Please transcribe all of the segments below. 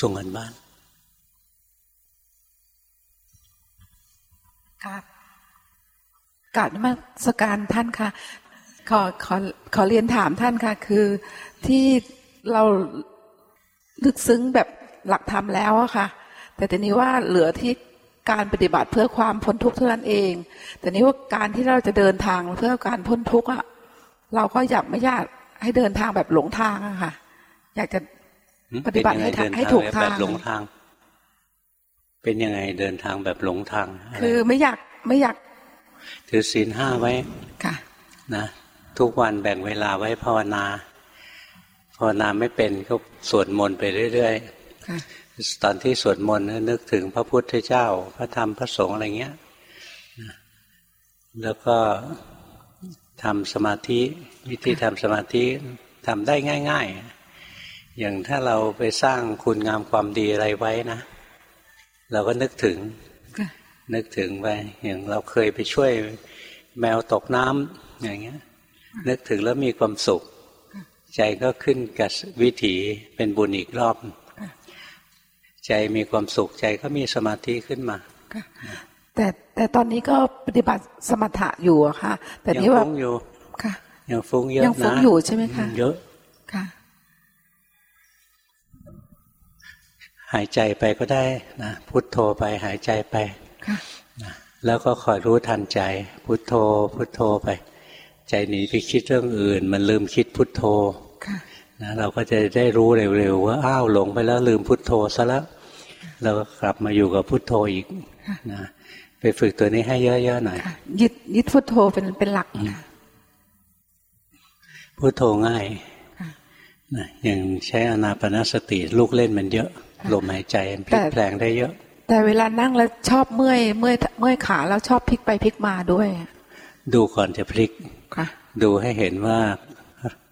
ส่งกันบ้านครับกราบนมัสการท่านค่ะ ขอขอขอเรียนถามท่านค่ะ คือที่เราลึกซึ้งแบบหลักธรรมแล้วอะค่ะ แต่ทีนี้ว่าเหลือที่การปฏิบัติเพื่อความพ้นทุกข์เท่านั้นเอง แต่นี้ว่าการที่เราจะเดินทางเพื่อการพ้นทุกข์อะเราก็อยากไม่อยากให้เดินทางแบบหลงทางอะค่ะ อยากจะ ปฏิบัติให้ให้ถูกทางแบบหลงทาง เป็นยังไงเดินทางแบบหลงทาง คือไม่อยากไม่อยาก ถือศีลห้าไว้ค่ะ นะทุกวันแบ่งเวลาไว้ภาวนา ภาวนาไม่เป็นก็สวดมนต์ไปเรื่อยๆตอนที่สวดมนต์นึกถึงพระพุทธเจ้า พระธรรมพระสงฆ์อะไรเงี้ยแล้วก็ทำสมาธิวิธีทำสมาธิทำได้ง่าย ๆ อย่างถ้าเราไปสร้างคุณงามความดีอะไรไว้นะ เราก็นึกถึง นึกถึงไปอย่างเราเคยไปช่วยแมวตกน้ำอย่างเงี้ย นึกถึงแล้วมีความสุข ใจก็ขึ้นกับวิถีเป็นบุญอีกรอบ ใจมีความสุขใจก็มีสมาธิขึ้นมาแต่แต่ตอนนี้ก็ปฏิบัติสมถะอยู่อะค่ะ แต่นี่ว่ายังฟุ้งอยู่ค่ะยังฟุ้งเยอะนะยังฟุ้งอยู่ใช่ไหมคะเยอะค่ะ หายใจไปก็ได้นะพุทโธไปหายใจไปแล้วก็คอยรู้ทันใจ พุทโธ พุทโธไป ใจหนีไปคิดเรื่องอื่น มันลืมคิดพุทโธนะเราก็จะได้รู้เร็วๆว่าอ้าวหลงไปแล้วลืมพุทโธซะแล้วเราก็กลับมาอยู่กับพุทโธอีกนะไปฝึกตัวนี้ให้เยอะๆหน่อยยึดยึดพุทโธเป็นเป็นหลักพุทโธง่ายนะอย่างใช้อนาปนสติลูกเล่นมันเยอะ ลมหายใจพลิกแปลงได้เยอะ แต่เวลานั่งแล้วชอบเมื่อยเมื่อยเมื่อยขาแล้วชอบพลิกไปพลิกมาด้วย ดูก่อนจะพลิกดูให้เห็นว่า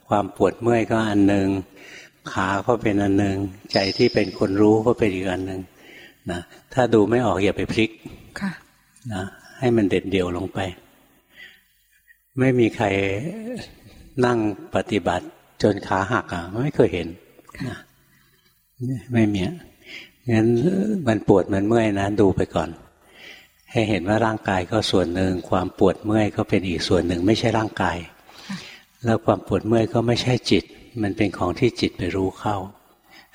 ความปวดเมื่อยก็อันหนึ่งขาก็เป็นอันหนึ่งใจที่เป็นคนรู้ก็เป็นอีกอันหนึ่งนะถ้าดูไม่ออกอย่าไปพลิกนะให้มันเด็ดเดี่ยวลงไป ไม่มีใครนั่งปฏิบัติจนขาหักอะ ไม่เคยเห็นนะ ไม่มีงั้นมันปวดมันเมื่อยนะดูไปก่อน ให้เห็นว่าร่างกายก็ส่วนหนึ่ง ความปวดเมื่อยก็เป็นอีกส่วนหนึ่ง ไม่ใช่ร่างกาย แล้วความปวดเมื่อยก็ไม่ใช่จิต มันเป็นของที่จิตไปรู้เข้า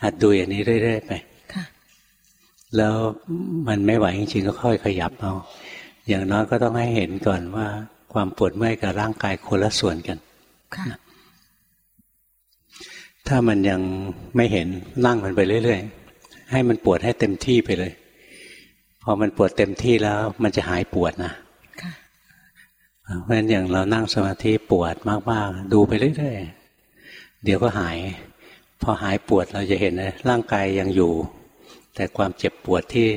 หัดดูอย่างนี้เรื่อยๆไปแล้วมันไม่ไหวจริงๆก็ค่อยขยับเอาอย่างน้อยก็ต้องให้เห็นก่อนว่า ความปวดเมื่อยกับร่างกายคนละส่วนกัน ถ้ามันยังไม่เห็นนั่งมันไปเรื่อยๆ ให้มันปวดให้เต็มที่ไปเลย พอมันปวดเต็มที่แล้ว มันจะหายปวดนะเพราะฉะนั้นอย่างเรานั่งสมาธิปวดมากๆดูไปเรื่อยๆเดี๋ยวก็หาย พอหายปวดเราจะเห็นเลยร่างกายยังอยู่ แต่ความเจ็บปวดที่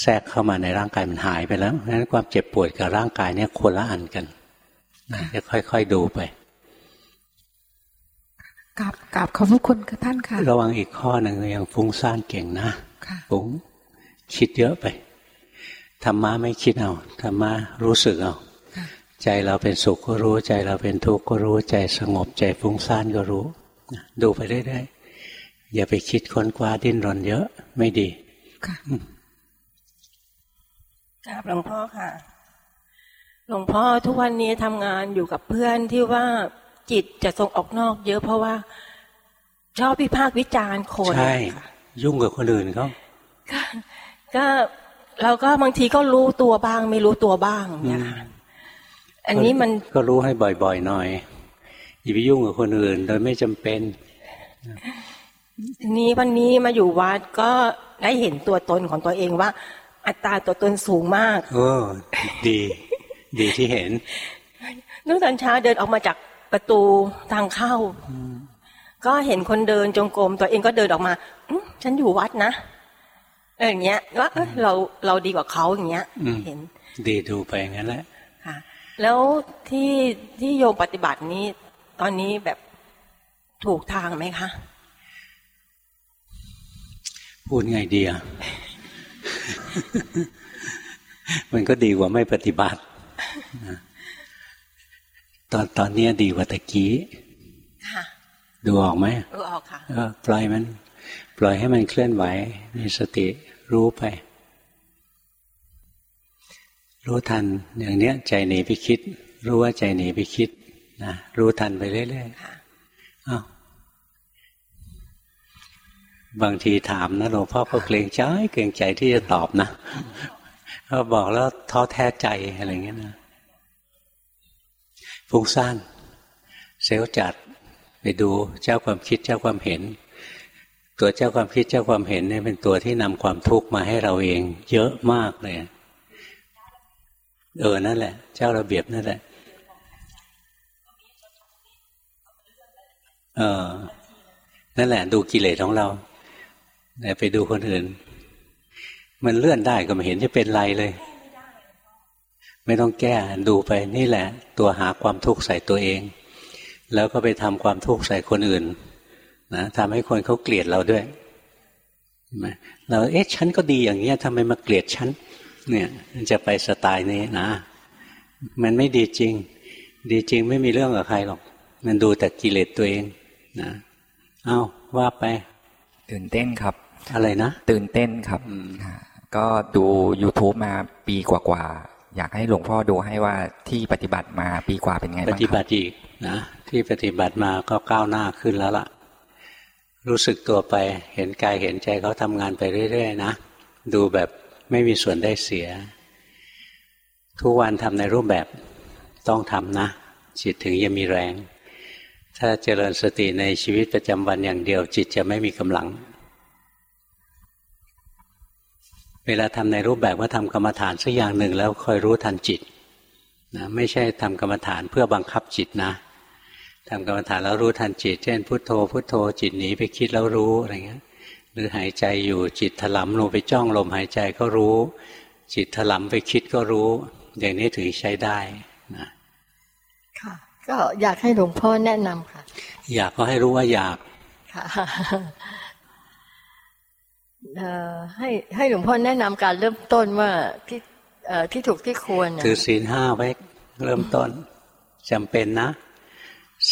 แทรกเข้ามาในร่างกายมันหายไปแล้วเพราะฉะนั้นความเจ็บปวดกับร่างกายเนี่ยคนละอันกันจะค่อย ๆ ดูไป กราบกราบขอบพระคุณค่ะท่านค่ะ ระวังอีกข้อหนึ่งยังฟุ้งซ่านเก่งนะฟุ้งคิดเยอะไปธรรมะไม่คิดเอาธรรมะรู้สึกเอาใจเราเป็นสุขก็รู้ใจเราเป็นทุกข์ก็รู้ใจสงบใจฟุ้งซ่านก็รู้ดูไปเรื่อยๆอย่าไปคิดค้นคว้าดิ้นรนเยอะไม่ดีค่ะกราบหลวงพ่อค่ะ หลวงพ่อทุกวันนี้ทำงานอยู่กับเพื่อนที่ว่า จิตจะส่งออกนอก เยอะเพราะว่า ชอบพิพากษ์วิจารณ์คนใช่ยุ่งกับคนอื่นเขาก็เราก็บางทีก็รู้ตัวบ้าง ไม่รู้ตัวบ้างเนี่ยอันนี้มันก็รู้ให้บ่อยๆหน่อยอย่าไปยุ่งกับคนอื่น โดยไม่จำเป็นนี้วันนี้มาอยู่วัดก็ได้เห็นตัวตนของตัวเองว่า อัตราตัวตนสูงมาก เออ ดี ดีที่เห็นนึกตอนเช้าเดินออกมาจาก ประตูทางเข้า ก็เห็นคนเดินจงกรมตัวเองก็เดินออกมาฉันอยู่วัดนะเอออย่างเงี้ยว่าเราเราดีกว่าเขาอย่างเงี้ยเห็น ดีดูไปงั้นแหละค่ะ แล้วที่ที่โยมปฏิบัตินี้ ตอนนี้แบบถูกทางไหมคะ พูดไงดีอะมันก็ดีกว่าไม่ปฏิบัติ ตอนตอนนี้ดีกว่าตะกี้ดูออกไหมดูออกค่ะปล่อยมัน ปล่อยให้มันเคลื่อนไหวมีสติรู้ไป รู้ทันอย่างเนี้ย ใจหนีไปคิด รู้ว่าใจหนีไปคิดนะรู้ทันไปเรื่อยๆอ้าวบางทีถามนะหลวงพ่อก็เกรงใจเกรงใจที่จะตอบนะเขาบอกแล้วท้อแท้ใจอะไรเงี้ยนะ ฟุ้งซ่านเซลจัดไปดูเจ้าความคิดเจ้าความเห็น ตัวเจ้าความคิดเจ้าความเห็นเนี่ยเป็นตัวที่นำความทุกข์มาให้เราเอง เยอะมากเลยเออนั่นแหละ เจ้าระเบียบนั่นแหละ เออ นั่นแหละ ดูกิเลสของเราแต่ไปดูคนอื่น มันเลื่อนได้ก็ไม่เห็นจะเป็นไรเลย ไม่ต้องแก้ดูไปนี่แหละ ตัวหาความทุกข์ใส่ตัวเอง แล้วก็ไปทำความทุกข์ใส่คนอื่นนะทำให้คนเขาเกลียดเราด้วยเราเอ๊ะฉันก็ดีอย่างเงี้ยทำไมมาเกลียดฉันเนี่ยมันจะไปสไตล์นี้นะ มันไม่ดีจริง ดีจริงไม่มีเรื่องกับใครหรอก มันดูแต่กิเลสตัวเองนะเอาว่าไป ตื่นเต้นครับ อะไรนะ ตื่นเต้นครับ ก็ดู YouTube มาปีกว่าๆ อยากให้หลวงพ่อดูให้ว่าที่ปฏิบัติมาปีกว่าเป็นไงบ้างครับปฏิบัติอีกนะที่ปฏิบัติมาก็ก้าวหน้าขึ้นแล้วล่ะ รู้สึกตัวไปเห็นกายเห็นใจเขาทำงานไปเรื่อยๆนะดูแบบไม่มีส่วนได้เสีย ทุกวันทำในรูปแบบต้องทำนะ จิตถึงจะมีแรง ถ้าเจริญสติในชีวิตประจำวันอย่างเดียว จิตจะไม่มีกำลัง เวลาทำในรูปแบบว่าทำกรรมฐานสักอย่างหนึ่งแล้วคอยรู้ทันจิตนะไม่ใช่ทำกรรมฐานเพื่อบังคับจิตนะทำกรรมฐานแล้วรู้ทันจิต เช่นพุโทโธ พุโทโธจิตหนีไปคิดแล้วรู้อะไรเงี้ย หรือหายใจอยู่จิตถลำลงไปจ้องลมหายใจก็รู้ จิตถลำไปคิดก็รู้ อย่างนี้ถึงใช้ได้นะค่ะ ก็อยากให้หลวงพ่อแนะนำค่ะ อยากก็ให้รู้ว่าอยากค่ะ ให้ให้หลวงพ่อแนะนำการเริ่มต้นว่าที่ที่ถูกที่ควรถือศีลห้าไว้เริ่มต้นจำเป็นนะ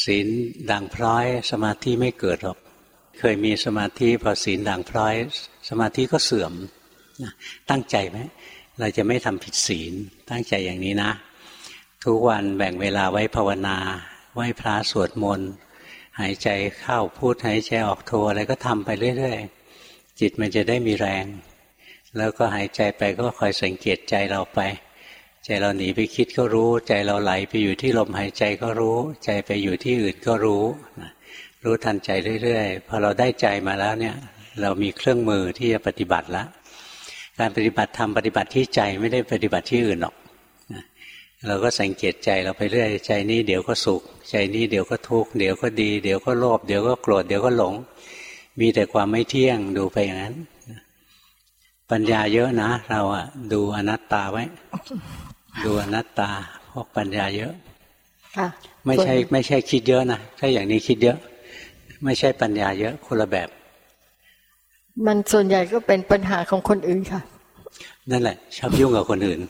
ศีลด่างพร้อยสมาธิไม่เกิดหรอกเคยมีสมาธิพอศีลด่างพร้อย สมาธิก็เสื่อมตั้งใจไหมเราจะไม่ทำผิดศีลตั้งใจอย่างนี้นะ ทุกวันแบ่งเวลาไว้ภาวนา ไหว้พระสวดมนต์หายใจเข้าพูดหายใจออกโทอะไรก็ทำไปเรื่อยๆ จิตมันจะได้มีแรง แล้วก็หายใจไปก็คอยสังเกตใจเราไป ใจเราหนีไปคิดก็รู้ ใจเราไหลไปอยู่ที่ลมหายใจก็รู้ ใจไปอยู่ที่อื่นก็รู้ รู้ทันใจเรื่อยๆ พอเราได้ใจมาแล้วเนี่ย เรามีเครื่องมือที่จะปฏิบัติแล้วการปฏิบัติทำปฏิบัติที่ใจไม่ได้ปฏิบัติที่อื่นหรอกเราก็สังเกตใจเราไปเรื่อยใจนี้เดี๋ยวก็สุข ใจนี้เดี๋ยวก็ทุกข์เดี๋ยวก็ดี เดี๋ยวก็โลภเดี๋ยวก็โกรธเดี๋ยวก็หลง มีแต่ความไม่เที่ยงดูไปอย่างนั้น ปัญญาเยอะนะ เราอะดูอนัตตาไว้ ดูอนัตตาพวกปัญญาเยอะไม่ใช่ไม่ใช่คิดเยอะนะถ้าอย่างนี้คิดเยอะ ไม่ใช่ปัญญาเยอะคนละแบบ มันส่วนใหญ่ก็เป็นปัญหาของคนอื่นค่ะ นั่นแหละ ชอบยุ่งกับคนอื่น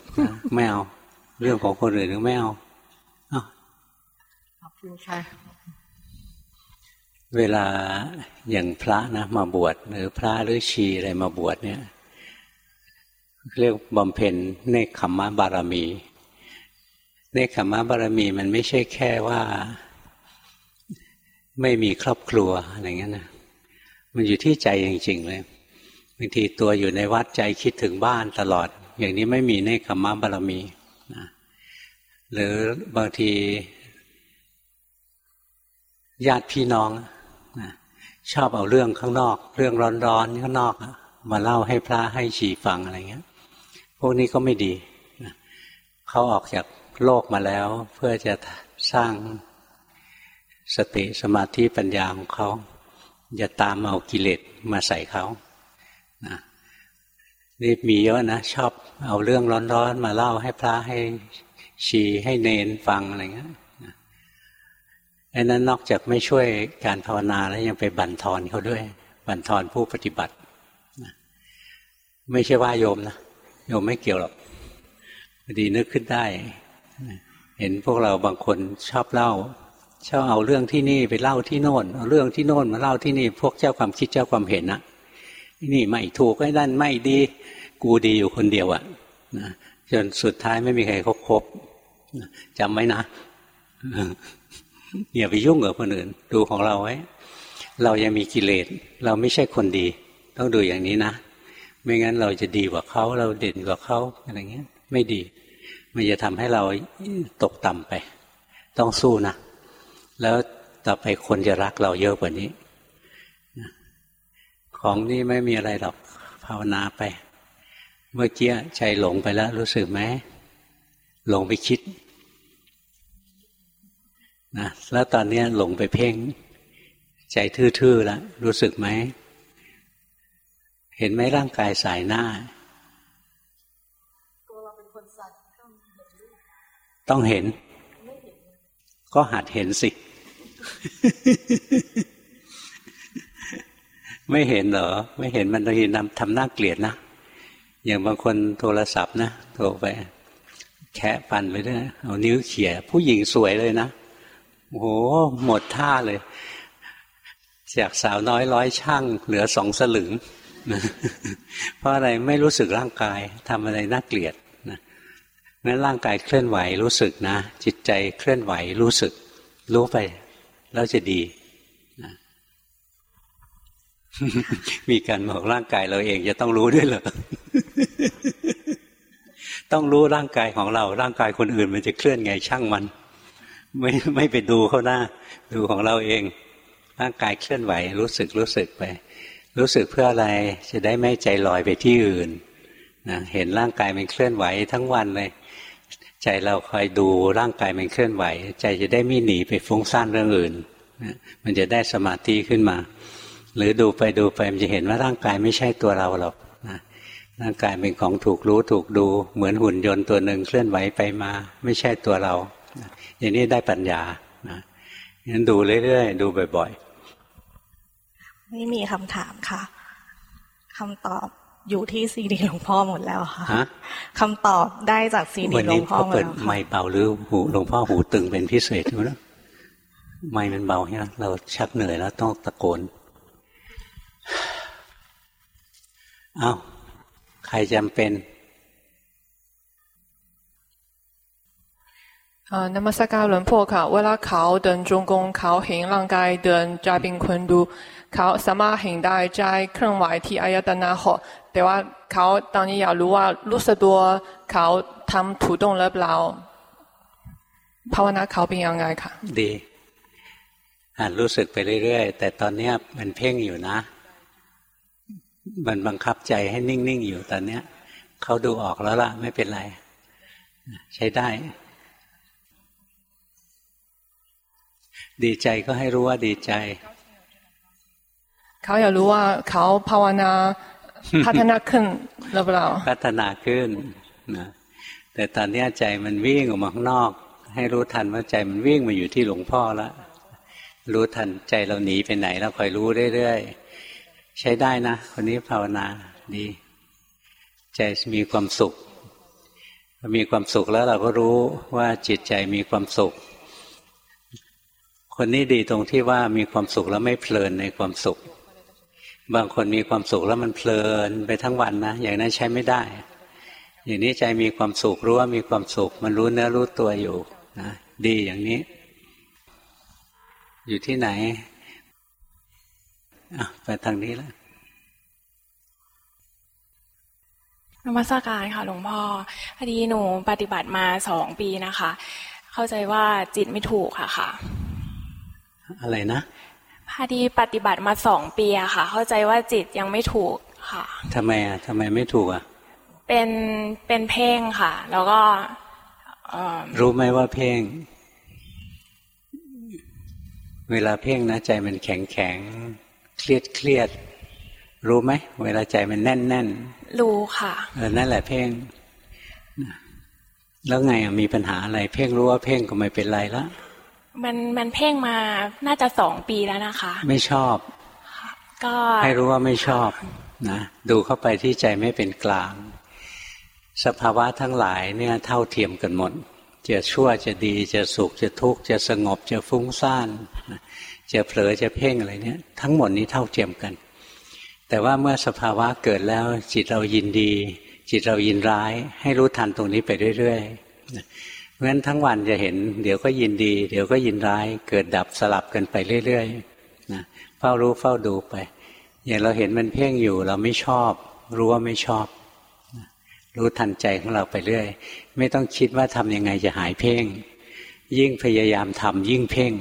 ไม่เอา เรื่องของคนอื่นไม่เอาขอบคุณค่ะ เวลาอย่างพระนะมาบวชหรือพระหรือชีอะไรมาบวชเนี่ยเรียกบำเพ็ญเนคขมมะบารมีเนคขมมะบารมีมันไม่ใช่แค่ว่า ไม่มีครอบครัวอะไรเงี้ยนะมันอยู่ที่ใจจริง ๆ เลยบางทีตัวอยู่ในวัดใจคิดถึงบ้านตลอด อย่างนี้ไม่มีเนคขมมะบารมีนะหรือบางทีญาติพี่น้อง ชอบเอาเรื่องข้างนอก เรื่องร้อนๆข้างนอกมาเล่าให้พระให้ฉีฟังอะไรเงี้ย พวกนี้ก็ไม่ดีเขาออกจากโลกมาแล้ว เพื่อจะสร้างสติสมาธิปัญญาของเขาอย่าตามเอากิเลสมาใส่เขานะนี่มีเยอะนะชอบเอาเรื่องร้อนๆมาเล่าให้พระให้ชีให้เนนฟังอะไรเงี้ย อันนั้นนอกจากไม่ช่วยการภาวนาแล้วยังไปบั่นทอนเขาด้วย บั่นทอนผู้ปฏิบัติไม่ใช่ว่าโยมนะโยมไม่เกี่ยวหรอกพอดีนึกขึ้นได้ เห็นพวกเราบางคนชอบเล่าชอบเอาเรื่องที่นี่ไปเล่าที่โน่นเอาเรื่องที่โน่นมาเล่าที่นี่ พวกเจ้าความคิดเจ้าความเห็นนะนี่ไม่ถูกไอ้นั่นไม่ดี กูดีอยู่คนเดียวอะ่ะจนสุดท้ายไม่มีใครเขาครบจำไว้นะ อย่าไปยุ่งกับคนอื่น ดูของเราไว้ เรายังมีกิเลส เราไม่ใช่คนดี ต้องดูอย่างนี้นะ ไม่งั้นเราจะดีกว่าเขาเราเด่นกว่าเขาอะไรเงี้ย ไม่ดี มันจะทำให้เราตกต่ำไป ต้องสู้นะ แล้วต่อไปคนจะรักเราเยอะกว่านี้ ของนี่ไม่มีอะไรหรอกภาวนาไป เมื่อกี้ใจหลงไปแล้ว รู้สึกไหมหลงไปคิด นะแล้วตอนนี้หลงไปเพ่ง ใจทื่อๆแล้วรู้สึกไหม เห็นไหมร่างกายสายหน้า ต้องเห็น ก็หัดเห็นสิ ไม่เห็นเหรอ ไม่เห็นมันบางทีนำทำหน้าเกลียดนะ อย่างบางคนโทรศัพท์นะโทรไปแคะปันไปด้วยเอานิ้วเขี่ยผู้หญิงสวยเลยนะ โอ้โหหมดท่าเลยจากสาวน้อยร้อยช่าง เหลือสองสลึงเพราะอะไรไม่รู้สึกร่างกายทำอะไรน่าเกลียดนะงั้นร่างกายเคลื่อนไหวรู้สึกนะ จิตใจเคลื่อนไหวรู้สึก รู้ไป แล้วจะดีนะมีการบอกร่างกายเราเองจะต้องรู้ด้วยเหรอต้องรู้ร่างกายของเรา ร่างกายคนอื่นมันจะเคลื่อนไงช่างมัน ไม่ไม่ไปดูเขาหน้า ดูของเราเอง ร่างกายเคลื่อนไหว รู้สึกรู้สึกไป รู้สึกเพื่ออะไรจะได้ไม่ใจลอยไปที่อื่นนะเห็นร่างกายมันเคลื่อนไหวทั้งวันเลย ใจเราคอยดูร่างกายมันเคลื่อนไหว ใจจะได้ไม่หนีไปฟุ้งซ่านเรื่องอื่นนะมันจะได้สมาธิขึ้นมา หรือดูไปดูไปมันจะเห็นว่าร่างกายไม่ใช่ตัวเราหรอกนะร่างกายเป็นของถูกรู้ถูกดู เหมือนหุ่นยนต์ตัวหนึ่งเคลื่อนไหวไปมา ไม่ใช่ตัวเรา อย่างนี้ได้ปัญญานะงั้นดูเรื่อยๆ ดูบ่อยๆ ไม่มีคำถามค่ะคำตอบอยู่ที่ซีดีหลวงพ่อหมดแล้วค่ะคำตอบได้จากซีดีหลวงพ่อหมดแล้ววันนี้เขาเปิดไม่เบาหรือหูหลวงพ่อหูตึงเป็นพิเศษใช่ไหมไม่มันเบาใช่ไหมเราชักเหนื่อยแล้วต้องตะโกนอ้าวใครจำเป็น อ่านมัสการหลวงพ่อค่ะเวลาเขาเดินจงกรมเขาเห็นร่างกาเดินใจเป็นคนดูเขาสามาเห็นได้ใจเคลื่อนไหวที่อายตนะหดแต่ว่าเขาตอนนี้อยากรู้ว่ารู้สึกตัวเขาทำถูกต้องหรือเปล่าภาวนาเขาเป็นยังไงค่ะดีอ่านรู้สึกไปเรื่อยๆ แต่ตอนนี้มันเพ่งอยู่นะ มันบังคับใจให้นิ่งๆอยู่ตอนนี้เขาดูออกแล้วล่ะ ไม่เป็นไร ใช้ได้ ดีใจก็ให้รู้ว่าดีใจ เขาอยากรู้ว่าเขาภาวนาพัฒนาขึ้นหรือเปล่าพัฒนาขึ้นนะแต่ตอนนี้ใจมันวิ่งออกมาข้างนอก ให้รู้ทันว่าใจมันวิ่งมาอยู่ที่หลวงพ่อแล้วรู้ทันใจเราหนีไปไหนเราคอยรู้เรื่อยๆใช้ได้นะคนนี้ภาวนาดี ใจมีความสุข มีความสุขแล้วเราก็รู้ว่าจิตใจมีความสุข คนนี้ดีตรงที่ว่ามีความสุขแล้วไม่เพลินในความสุข บางคนมีความสุขแล้วมันเพลินไปทั้งวันนะ อย่างนั้นใช้ไม่ได้ อย่างนี้ใจมีความสุขรู้ว่ามีความสุข มันรู้เนื้อรู้ตัวอยู่นะดีอย่างนี้ อยู่ที่ไหนอะไปทางนี้แล้วนมัสการค่ะหลวงพ่อพอดีหนูปฏิบัติมาสองปีนะคะ เข้าใจว่าจิตไม่ถูกค่ะค่ะ อะไรนะพอดีปฏิบัติมาสองปีอะค่ะ เข้าใจว่าจิตยังไม่ถูกค่ะทำไมอะทำไมไม่ถูกอะเป็นเป็นเพ่งค่ะ แล้วก็รู้ไหมว่าเพ่ง เวลาเพ่งนะใจมันแข็งแข็งเครียดเครียด รู้ไหมเวลาใจมันแน่นแน่นรู้ค่ะเออนั่นแหละเพ่งแล้วไงมีปัญหาอะไร เพ่งรู้ว่าเพ่งก็ไม่เป็นไรละ มันมันเพ่งมาน่าจะสองปีแล้วนะคะ ไม่ชอบ ก็ให้รู้ว่าไม่ชอบนะดูเข้าไปที่ใจไม่เป็นกลาง สภาวะทั้งหลายเนี่ยเท่าเทียมกันหมด จะชั่วจะดีจะสุขจะทุกข์จะสงบจะฟุ้งซ่านจะเผลอจะเพ่งอะไรเนี่ย ทั้งหมดนี้เท่าเทียมกัน แต่ว่าเมื่อสภาวะเกิดแล้วจิตเรายินดี จิตเรายินร้าย ให้รู้ทันตรงนี้ไปเรื่อยๆ เพราะฉะนั้นทั้งวันจะเห็น เดี๋ยวก็ยินดี เดี๋ยวก็ยินร้าย เกิดดับสลับกันไปเรื่อยๆนะเฝ้ารู้เฝ้าดูไป อย่างเราเห็นมันเพ่งอยู่ เราไม่ชอบ รู้ว่าไม่ชอบ รู้ทันใจของเราไปเรื่อย ไม่ต้องคิดว่าทำยังไงจะหายเพ่ง ยิ่งพยายามทำยิ่งเพ่ง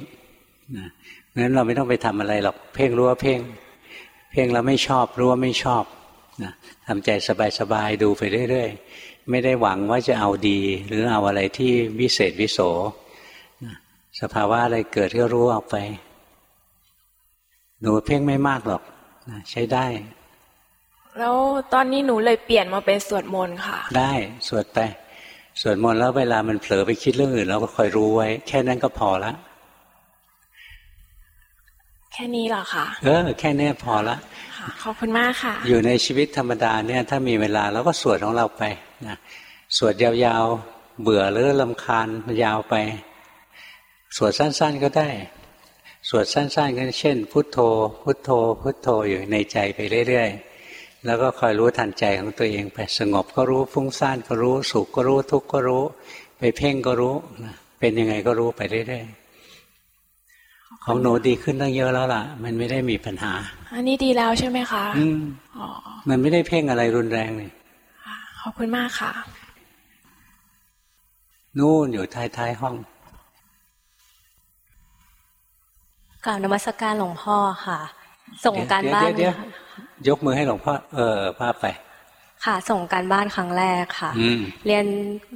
นะงั้นเราไม่ต้องไปทำอะไรหรอกเพ่งรู้ว่าเพ่ง เพ่งเราไม่ชอบรู้ว่าไม่ชอบนะทำใจสบายๆดูไปเรื่อย ๆ ไม่ได้หวังว่าจะเอาดี หรือเอาอะไรที่วิเศษวิโสนะสภาวะอะไรเกิดก็รู้ออกไป หนูเพ่งไม่มากหรอกนะใช้ได้ แล้วตอนนี้หนูเลยเปลี่ยนมาเป็นสวดมนต์ค่ะ ได้สวดไปสวดมนต์แล้วเวลามันเผลอไปคิดเรื่องอื่นเราก็คอยรู้ไว้ แค่นั้นก็พอละ แค่นี้เหรอคะเออแค่นี้พอละขอบคุณมากค่ะ อยู่ในชีวิตธรรมดาเนี่ย ถ้ามีเวลาเราก็สวดของเราไปนะสวดยาวๆเบื่อหรือลำคาญยาวไป สวดสั้น ๆก็ได้ สวดสั้นๆก็เช่น พุทโธ พุทโธ พุทโธอยู่ในใจไปเรื่อยๆแล้วก็คอยรู้ทันใจของตัวเองไปสงบก็รู้ฟุ้งซ่านก็รู้สุขก็รู้ทุกข์ก็รู้ ไปเพ่งก็รู้นะเป็นยังไงก็รู้ไปเรื่อยๆ ของหนูดีขึ้นตั้งเยอะแล้วล่ะ มันไม่ได้มีปัญหา อันนี้ดีแล้วใช่ไหมคะ อืมมันไม่ได้เพ่งอะไรรุนแรงเลยขอบคุณมากค่ะ นู่นอยู่ท้ายๆห้องกล่าวนมัสการหลวงพ่อค่ะ ส่งการบ้านยกมือให้หลวงพ่อเออภาพไป ค่ะ ส่งการบ้านครั้งแรกค่ะ เรียน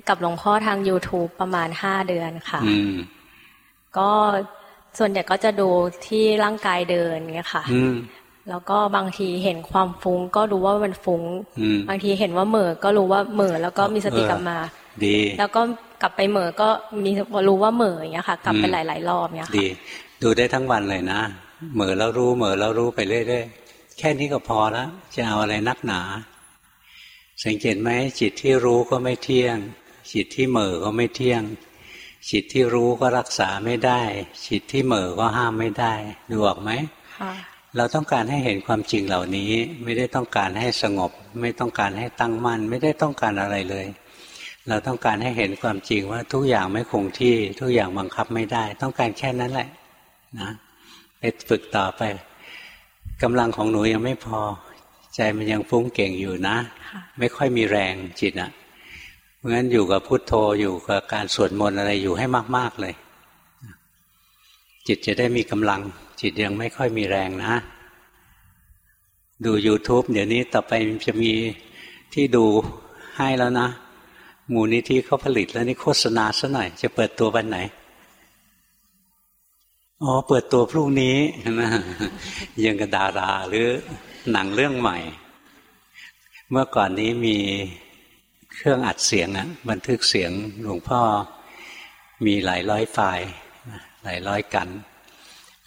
กับหลวงพ่อทาง youtube ประมาณห้าเดือนค่ะก็ ส่วนใหญ่ก็จะดูที่ร่างกายเดินเงี้ยค่ะแล้วก็บางทีเห็นความฟุ้งก็รู้ว่ามันฟุ้ง บางทีเห็นว่าเหม่อก็รู้ว่าเหม่อแล้วก็มีสติกลับมา ดี แล้วก็กลับไปเหม่อก็มีรู้ว่าเหม่ออย่างเงี้ยค่ะ กลับไปหลาย ๆ รอบเงี้ยค่ะดี ดูได้ทั้งวันเลยนะเหม่อแล้วรู้เหม่อแล้วรู้ไปเรื่อยๆแค่นี้ก็พอแล้วจะเอาอะไรนักหนา สังเกตไหมจิตที่รู้ก็ไม่เที่ยง จิตที่เหม่อก็ไม่เที่ยง จิตที่รู้ก็รักษาไม่ได้ จิตที่เหม่อก็ห้ามไม่ได้ ดูออกไหมเราต้องการให้เห็นความจริงเหล่านี้ ไม่ได้ต้องการให้สงบ ไม่ต้องการให้ตั้งมั่น ไม่ได้ต้องการอะไรเลย เราต้องการให้เห็นความจริงว่าทุกอย่างไม่คงที่ทุกอย่างบังคับไม่ได้ ต้องการแค่นั้นแหละ นะไปฝึกต่อไปกำลังของหนูยังไม่พอ ใจมันยังฟุ้งเก่งอยู่นะ ไม่ค่อยมีแรงจิตอะ่ะ เพราะงั้นอยู่กับพุทโธอยู่กับการสวดมนต์อะไรอยู่ให้มาก ๆเลย จิตจะได้มีกำลัง จิตยังไม่ค่อยมีแรงนะ ดู YouTube เดี๋ยวนี้ต่อไปจะมีที่ดูให้แล้วนะ มูลนิธิเขาผลิตแล้วนี่โฆษณาซะหน่อย จะเปิดตัววันไหนอ๋อเปิดตัวพรุ่งนี้นะยังกับดาราหรือหนังเรื่องใหม่ เมื่อก่อนนี้มี เครื่องอัดเสียงอะบันทึกเสียงหลวงพ่อมีหลายร้อยไฟล์หลายร้อยกัน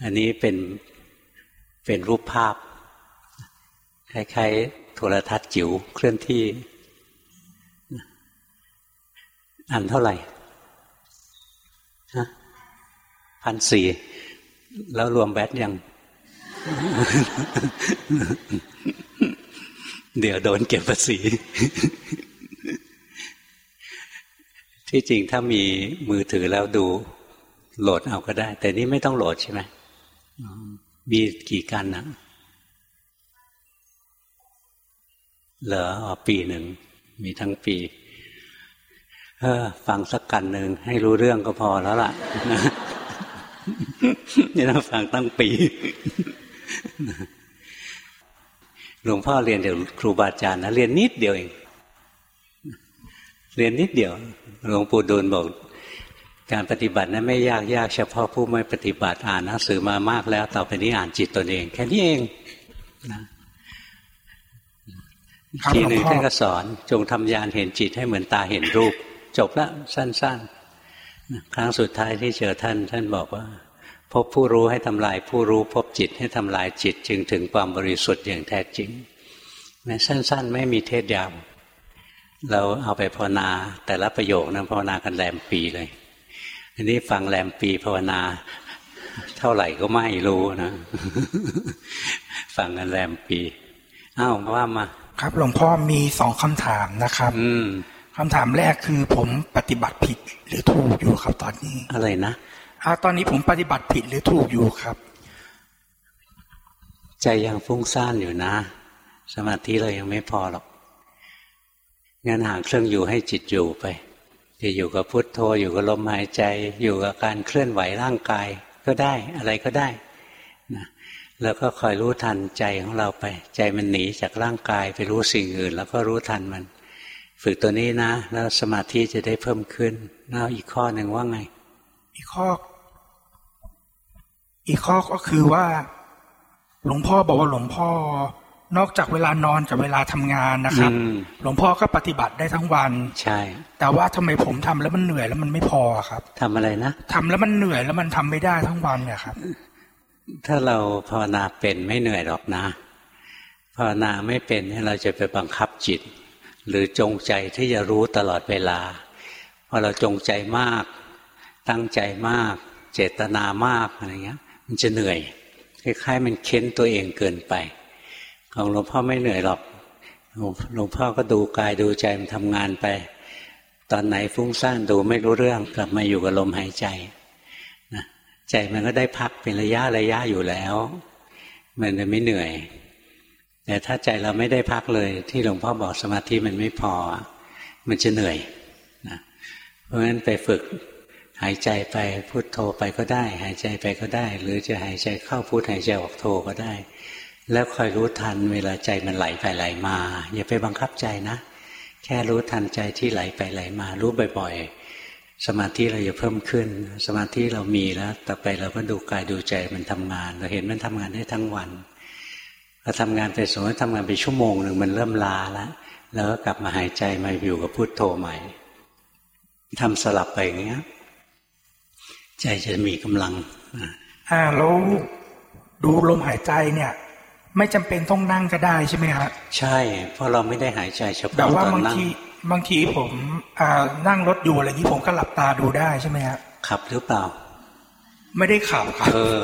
อันนี้เป็นเป็นรูปภาพคล้ายๆโทรทัศน์จิ๋วเคลื่อนที่ อันเท่าไหร่พันสี่แล้วรวมแบตยัง เดี๋ยวโดนเก็บภาษี ที่จริงถ้ามีมือถือแล้วดูโหลดเอาก็ได้ แต่นี่ไม่ต้องโหลดใช่ไหมมีกี่กันนะเหลือปีหนึ่ง มีทั้งปีเออฟังสักกันหนึ่งให้รู้เรื่องก็พอแล้วล่ะนี่เราฟังตั้งปีหลวงพ่อเรียนเดี๋ยวครูบาอาจารย์นะเรียนนิดเดียวเอง เรียนนิดเดียว หลวงปู่ดูลบอก การปฏิบัตินั้นไม่ยากยากเฉพาะผู้ไม่ปฏิบัติอ่านหนังสือมามากแล้ว ต่อไปนี้อ่านจิตตนเอง แค่นี้เองนะทีหนึ่งท่านก็สอนจงทำยานเห็นจิตให้เหมือนตาเห็นรูป จบแล้วสั้น ๆ ครั้งสุดท้ายที่เจอท่าน ท่านบอกว่า พบผู้รู้ให้ทำลายผู้รู้ พบจิตให้ทำลายจิต จึงถึงความบริสุทธิ์อย่างแท้จริงแม้สั้น ๆ ไม่มีเทศยาว เราเอาไปภาวนา แต่ละประโยคนะภาวนากันแรมปีเลย อันนี้ฟังแรมปีภาวนา เท่าไหร่ก็ไม่รู้นะ ฟังกันแรมปีอ้าวว่ามา ครับหลวงพ่อมีสองคำถามนะครับอืมคำถามแรกคือผมปฏิบัติผิดหรือถูกอยู่ครับตอนนี้ อะไรนะอ่าตอนนี้ผมปฏิบัติผิดหรือถูกอยู่ครับ ใจยังฟุ้งซ่านอยู่นะ สมาธิเรายังไม่พอหรอก งั้นหาเครื่องอยู่ให้จิตอยู่ไป จะอยู่กับพุทโธอยู่กับลมหายใจ อยู่กับการเคลื่อนไหวร่างกายก็ได้อะไรก็ได้นะแล้วก็คอยรู้ทันใจของเราไป ใจมันหนีจากร่างกายไปรู้สิ่งอื่น แล้วก็รู้ทันมัน ฝึกตัวนี้นะ แล้วสมาธิจะได้เพิ่มขึ้นแล้วอีกข้อหนึ่งว่าไง อีกข้อ อีกข้อก็คือว่า หลวงพ่อบอกว่าหลวงพ่อ นอกจากเวลานอนกับเวลาทำงานนะครับ หลวงพ่อก็ปฏิบัติได้ทั้งวัน ใช่ แต่ว่าทำไมผมทำแล้วมันเหนื่อยแล้วมันไม่พอครับทำอะไรนะทำแล้วมันเหนื่อยแล้วมันทำไม่ได้ทั้งวันเนี่ยครับ ถ้าเราภาวนาเป็นไม่เหนื่อยหรอกนะ ภาวนาไม่เป็นเราจะไปบังคับจิต หรือจงใจที่จะรู้ตลอดเวลาพอเราจงใจมาก ตั้งใจมาก เจตนามากอะไรเงี้ย มันจะเหนื่อยคล้ายๆมันเค้นตัวเองเกินไป ของหลวงพ่อไม่เหนื่อยหรอกหลวงพ่อก็ดูกายดูใจมันทำงานไป ตอนไหนฟุ้งซ่านดูไม่รู้เรื่องกลับมาอยู่กับลมหายใจนะใจมันก็ได้พักเป็นระยะระยะอยู่แล้ว มันจะไม่เหนื่อย แต่ถ้าใจเราไม่ได้พักเลย ที่หลวงพ่อบอกสมาธิมันไม่พอ มันจะเหนื่อยนะเพราะฉะนั้นไปฝึกหายใจไปพุทโธไปก็ได้ หายใจไปก็ได้ หรือจะหายใจเข้าพุทหายใจออกโธก็ได้ แล้วคอยรู้ทันเวลาใจมันไหลไปไหลมา อย่าไปบังคับใจนะ แค่รู้ทันใจที่ไหลไปไหลมา รู้บ่อยๆ สมาธิเราจะเพิ่มขึ้น สมาธิเรามีแล้ว ต่อไปเราก็ดูกายดูใจมันทำงาน เราเห็นมันทำงานได้ทั้งวันเราทำงานไปสมมติทำงานไปชั่วโมงหนึ่งมันเริ่มลาแล้วแล้วก็กลับมาหายใจมาอยู่กับพุโทโธใหม่ทำสลับไปอย่างเงี้ย ใจจะมีกำลังอ่าแล้วดูลมหายใจเนี่ย ไม่จำเป็นต้องนั่งก็ได้ใช่ไหมครับใช่ เพราะเราไม่ได้หายใจเฉพาะแต่ว่าบางทีบางทีผมนั่งรถอยู่อะไรนี้ผมก็หลับตาดูได้ใช่ไหมครับขับหรือเปล่า ไม่ได้ขับครับเออ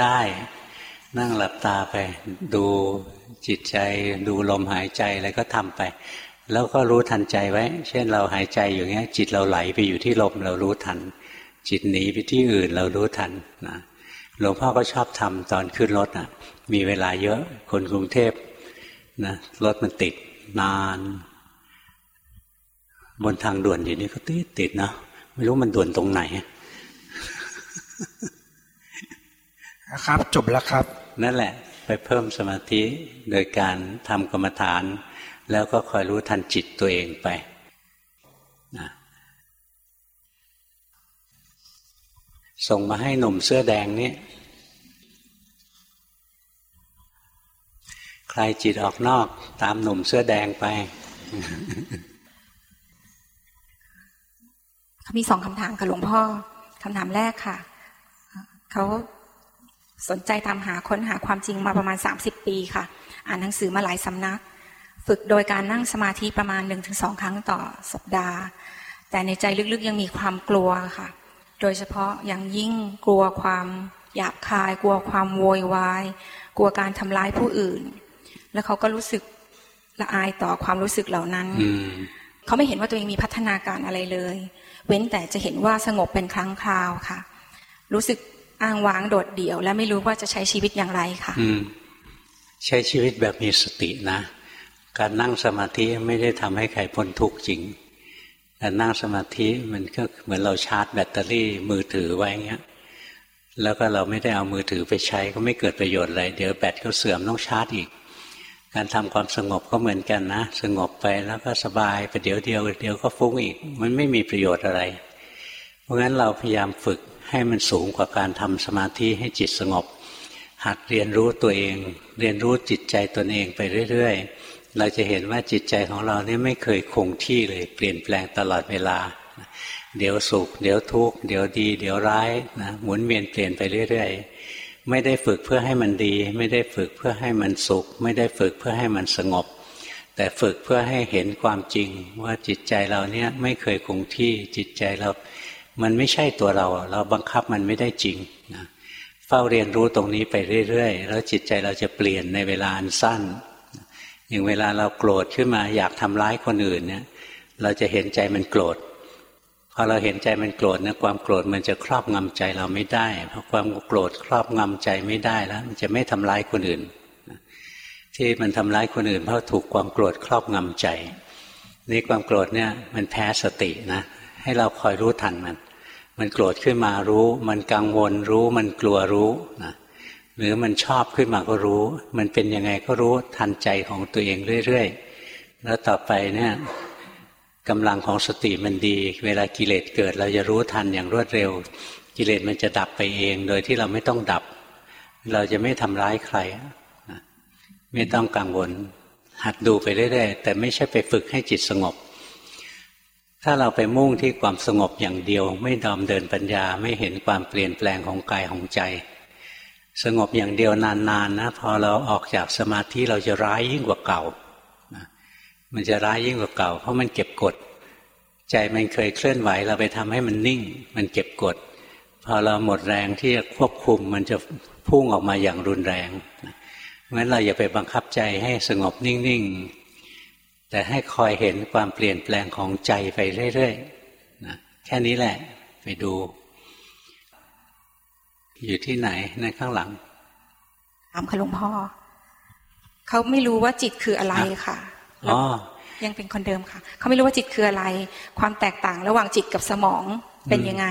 ได้ นั่งหลับตาไป ดูจิตใจดูลมหายใจอะไรก็ทำไป แล้วก็รู้ทันใจไว้ เช่นเราหายใจอยู่เงี้ย จิตเราไหลไปอยู่ที่ลมเรารู้ทัน จิตหนีไปที่อื่นเรารู้ทันนะ หลวงพ่อก็ชอบทำตอนขึ้นรถอะ มีเวลาเยอะ คนกรุงเทพนะรถมันติดนาน บนทางด่วนอยู่นี่ก็ติดติดนะไม่รู้มันด่วนตรงไหนครับ จบแล้วครับ นั่นแหละ ไปเพิ่มสมาธิโดยการทำกรรมฐาน แล้วก็คอยรู้ทันจิตตัวเองไปนะส่งมาให้หนุ่มเสื้อแดงนี่ ครจิตออกนอกตามหนุ่มเสื้อแดงไป เขามีสองคำถามค่ะหลวงพ่อคำถามแรกค่ะ เขาสนใจตามหาค้นหาความจริงมาประมาณสามสิบปีค่ะ อ่านหนังสือมาหลายสำนัก ฝึกโดยการนั่งสมาธิประมาณหนึ่งถึงสองครั้งต่อสัปดาห์ แต่ในใจลึกๆยังมีความกลัวค่ะ โดยเฉพาะอยังยิ่งกลัวความหยาบคาย กลัวความโวยวาย กลัวการทำร้ายผู้อื่น แล้วเขาก็รู้สึกละอายต่อความรู้สึกเหล่านั้นเขาไม่เห็นว่าตัวเองมีพัฒนาการอะไรเลย เว้นแต่จะเห็นว่าสงบเป็นครั้งคราวค่ะ รู้สึกอ้างว้างโดดเดี่ยว และไม่รู้ว่าจะใช้ชีวิตอย่างไรค่ะใช้ชีวิตแบบมีสตินะ การนั่งสมาธิไม่ได้ทำให้ใครพ้นทุกข์จริงการนั่งสมาธิมันก็เหมือนเราชาร์จแบตเตอรี่มือถือไว้เงี้ย แล้วก็เราไม่ได้เอามือถือไปใช้ก็ไม่เกิดประโยชน์อะไรเดี๋ยวแบตก็เสื่อมต้องชาร์จอีก การทำความสงบก็เหมือนกันนะ สงบไปแล้วก็สบายไปเดี๋ยวเดียวเดี๋ยวก็ฟุ้งอีก มันไม่มีประโยชน์อะไร เพราะงั้นเราพยายามฝึกให้มันสูงกว่าการทำสมาธิให้จิตสงบ หัดเรียนรู้ตัวเอง เรียนรู้จิตใจตนเองไปเรื่อยๆ เราจะเห็นว่าจิตใจของเราเนี่ยไม่เคยคงที่เลย เปลี่ยนแปลงตลอดเวลา เดี๋ยวสุข เดี๋ยวทุกข์เดี๋ยวดี เดี๋ยวร้ายนะหมุนเวียนเปลี่ยนไปเรื่อย ๆ ไม่ได้ฝึกเพื่อให้มันดี ไม่ได้ฝึกเพื่อให้มันสุข ไม่ได้ฝึกเพื่อให้มันสงบ แต่ฝึกเพื่อให้เห็นความจริง ว่าจิตใจเราเนี่ยไม่เคยคงที่จิตใจเรา มันไม่ใช่ตัวเรา เราบังคับมันไม่ได้จริงนะเฝ้าเรียนรู้ตรงนี้ไปเรื่อยๆ แล้วจิตใจเราจะเปลี่ยนในเวลาอันสั้น อย่างเวลาเราโกรธขึ้นมาอยากทำร้ายคนอื่นเนี่ย เราจะเห็นใจมันโกรธ พอเราเห็นใจมันโกรธนะความโกรธมันจะครอบงำใจเราไม่ได้เพราะความโกรธครอบงำใจไม่ได้แล้ว มันจะไม่ทำร้ายคนอื่น ที่มันทำร้ายคนอื่น เพราะถูกความโกรธครอบงำใจนี่ความโกรธเนี่ยมันแพ้สตินะให้เราคอยรู้ทันมัน มันโกรธขึ้นมารู้ มันกังวลรู้ มันกลัวรู้นะหรือมันชอบขึ้นมาก็รู้ มันเป็นยังไงก็รู้ทันใจของตัวเองเรื่อยๆ แล้วต่อไปเนี่ย กำลังของสติมันดี เวลากิเลสเกิด เราจะรู้ทันอย่างรวดเร็ว กิเลสมันจะดับไปเอง โดยที่เราไม่ต้องดับ เราจะไม่ทำร้ายใคร ไม่ต้องกังวล หัดดูไปเรื่อยๆแต่ไม่ใช่ไปฝึกให้จิตสงบ ถ้าเราไปมุ่งที่ความสงบอย่างเดียว ไม่ดอมเดินปัญญาไม่เห็นความเปลี่ยนแปลงของกายของใจ สงบอย่างเดียวนานๆนนะพอเราออกจากสมาธิเราจะร้ายยิ่งกว่าเก่า มันจะร้ายยิ่งกว่าเก่า เพราะมันเก็บกด ใจมันเคยเคลื่อนไหวเราไปทำให้มันนิ่ง มันเก็บกด พอเราหมดแรงที่จะควบคุมมันจะพุ่งออกมาอย่างรุนแรงงั้นเราอย่าไปบังคับใจให้สงบนิ่งๆ แต่ให้คอยเห็นความเปลี่ยนแปลงของใจไปเรื่อยๆนะแค่นี้แหละ ไปดู อยู่ที่ไหนในข้างหลังถามค่ะหลวงพ่อเขาไม่รู้ว่าจิตคืออะไรค่ะ ยังเป็นคนเดิมค่ะ เขาไม่รู้ว่าจิตคืออะไร ความแตกต่างระหว่างจิตกับสมองเป็นยังไง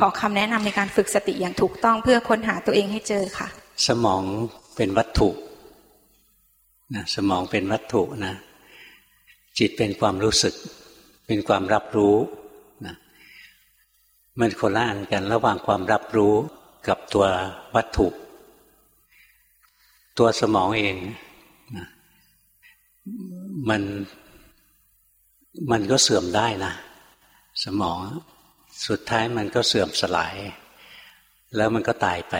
ขอคำแนะนำในการฝึกสติอย่างถูกต้องเพื่อค้นหาตัวเองให้เจอค่ะ สมองเป็นวัตถุนะสมองเป็นวัตถุนะ จิตเป็นความรู้สึก เป็นความรับรู้นะมันคนละอันกันระหว่างความรับรู้กับตัววัตถุ ตัวสมองเองนะ มันมันก็เสื่อมได้นะสมองสุดท้ายมันก็เสื่อมสลาย แล้วมันก็ตายไป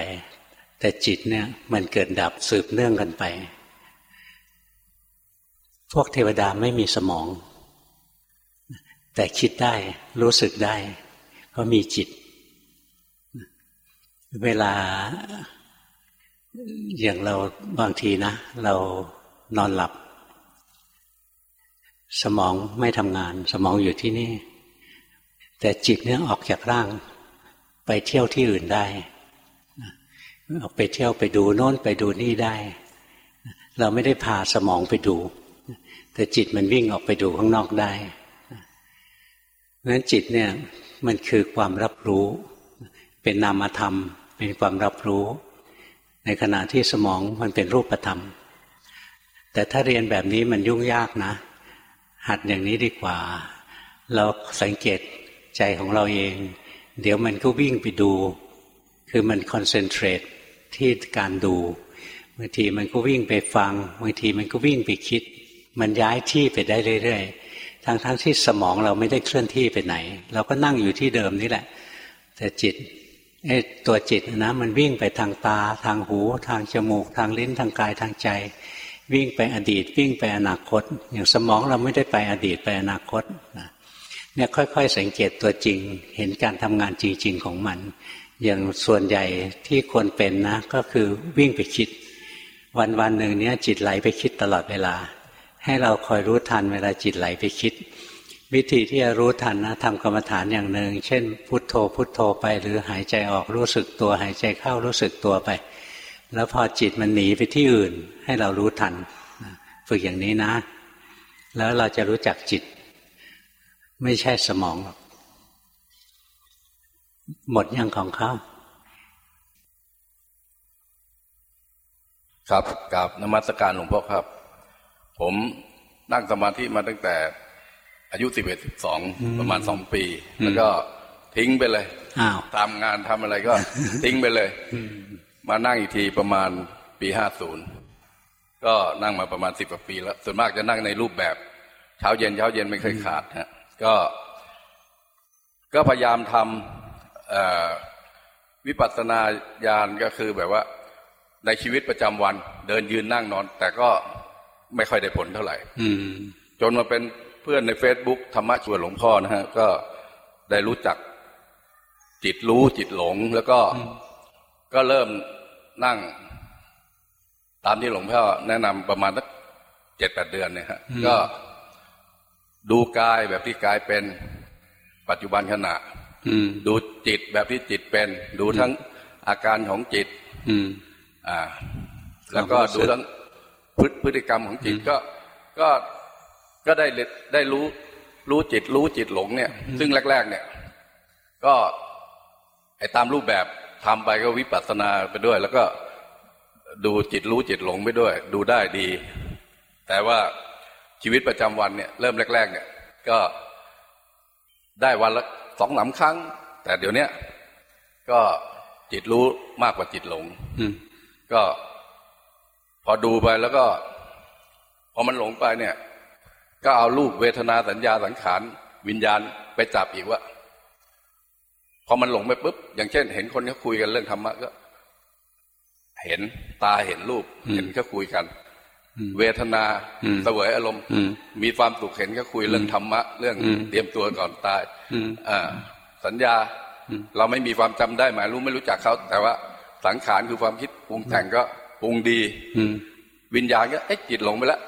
แต่จิตเนี่ย มันเกิดดับสืบเนื่องกันไป พวกเทวดาไม่มีสมอง แต่คิดได้รู้สึกได้ เพราะมีจิต เวลาอย่างเราบางทีนะ เรานอนหลับ สมองไม่ทำงาน สมองอยู่ที่นี่ แต่จิตเนี่ยออกจากร่าง ไปเที่ยวที่อื่นได้ ออกไปเที่ยวไปดูโน้นไปดูนี่ได้ เราไม่ได้พาสมองไปดู แต่จิตมันวิ่งออกไปดูข้างนอกได้เพราะฉะนั้นจิตเนี่ยมันคือความรับรู้ เป็นนามธรรม เป็นความรับรู้ ในขณะที่สมองมันเป็นรูปธรรม แต่ถ้าเรียนแบบนี้มันยุ่งยากนะ หัดอย่างนี้ดีกว่า เราสังเกตใจของเราเอง เดี๋ยวมันก็วิ่งไปดู คือมันคอนเซนเทรตที่การดูบางทีมันก็วิ่งไปฟังบางทีมันก็วิ่งไปคิด มันย้ายที่ไปได้เรื่อยๆทั้งๆทที่สมองเราไม่ได้เคลื่อนที่ไปไหน เราก็นั่งอยู่ที่เดิมนี่แหละ แต่จิตไอ้ตัวจิตนะมันวิ่งไปทางตา ทางหู ทางจมูก ทางลิ้นทางกายทางใจ วิ่งไปอดีต วิ่งไปอนาคต อย่างสมองเราไม่ได้ไปอดีตไปอนาคตนะเนี่ยค่อย ๆ สังเกตตัวจริง เห็นการทำงานจริง ๆ ของมัน อย่างส่วนใหญ่ที่ควรเป็นนะ ก็คือวิ่งไปคิด วันวันหนึ่งเนี้ยจิตไหลไปคิดตลอดเวลา ให้เราคอยรู้ทันเวลาจิตไหลไปคิด วิธีที่จะรู้ทันนะทำกรรมฐานอย่างหนึ่ง เช่น พุทโธ พุทโธไป หรือหายใจออกรู้สึกตัว หายใจเข้ารู้สึกตัวไป แล้วพอจิตมันหนีไปที่อื่น ให้เรารู้ทันฝึกอย่างนี้นะ แล้วเราจะรู้จักจิต ไม่ใช่สมองหรอกหมดยังของเขาครับกับนมัสการหลวงพ่อครับ ผมนั่งสมาธิมาตั้งแต่ อายุสิบเอ็ดสิบสองประมาณสองปี แล้วก็ทิ้งไปเลยตามงานทำอะไรก็ทิ้งไปเลย มานั่งอีกทีประมาณปีห้าศูนย์ ก็นั่งมาประมาณสิบกว่าปีแล้ว ส่วนมากจะนั่งในรูปแบบ เช้าเย็นเช้าเย็นไม่เคยขาดฮะก็ก็พยายามทำวิปัสสนาญาณก็คือแบบว่าในชีวิตประจำวัน เดินยืนนั่งนอน แต่ก็ไม่ค่อยได้ผลเท่าไหร่จนมาเป็นเพื่อนในเฟซบุ๊กธรรมะชวนหลวงพ่อนะฮะ ก็ได้รู้จักจิตรู้จิตหลง แล้วก็ก็เริ่มนั่ง ตามที่หลวงพ่อแนะนำประมาณสักเจ็ดแปดเดือนเนี่ยฮะก็ดูกายแบบที่กายเป็นปัจจุบันขณะดูจิตแบบที่จิตเป็น ดูทั้งอาการของจิตอ่า แล้วก็ดูทั้งพฤติกรรมของจิตก็ก็ก็ได้ได้รู้ รู้จิต รู้จิตหลงเนี่ย ซึ่งแรก ๆ เนี่ย ก็ไอ้ตามรูปแบบทำไปก็วิปัสสนาไปด้วย แล้วก็ ดูจิตรู้จิตหลงไปด้วย ดูได้ดี แต่ว่าชีวิตประจำวันเนี่ยเริ่มแรก ๆ เนี่ย ก็ได้วันละสองสาครั้ง แต่เดี๋ยวนี้ก็จิตรู้มากกว่าจิตหลงก็พอดูไปแล้วก็ พอมันหลงไปเนี่ย ก็เอารูปเวทนาสัญญาสังขารวิญญาณไปจับอีกว่าพอมันหลงไปปุ๊บอย่างเช่น เห็นคนเขาคุยกันเรื่องธรรมะก็ เห็นตาเห็นรูป เห็นเขาคุยกัน เวทนาเสวยอารมณ์ มีความสุขเห็นเขาคุยเรื่องธรรมะ เรื่องเตรียมตัวก่อนตายอ่าสัญญาเราไม่มีความจำได้หมายรู้ไม่รู้จักเขา แต่ว่าสังขารคือความคิดปรุงแต่งก็ปรุงดีวิญญาณก็เอ๊ะจิตหลงไปแล้ว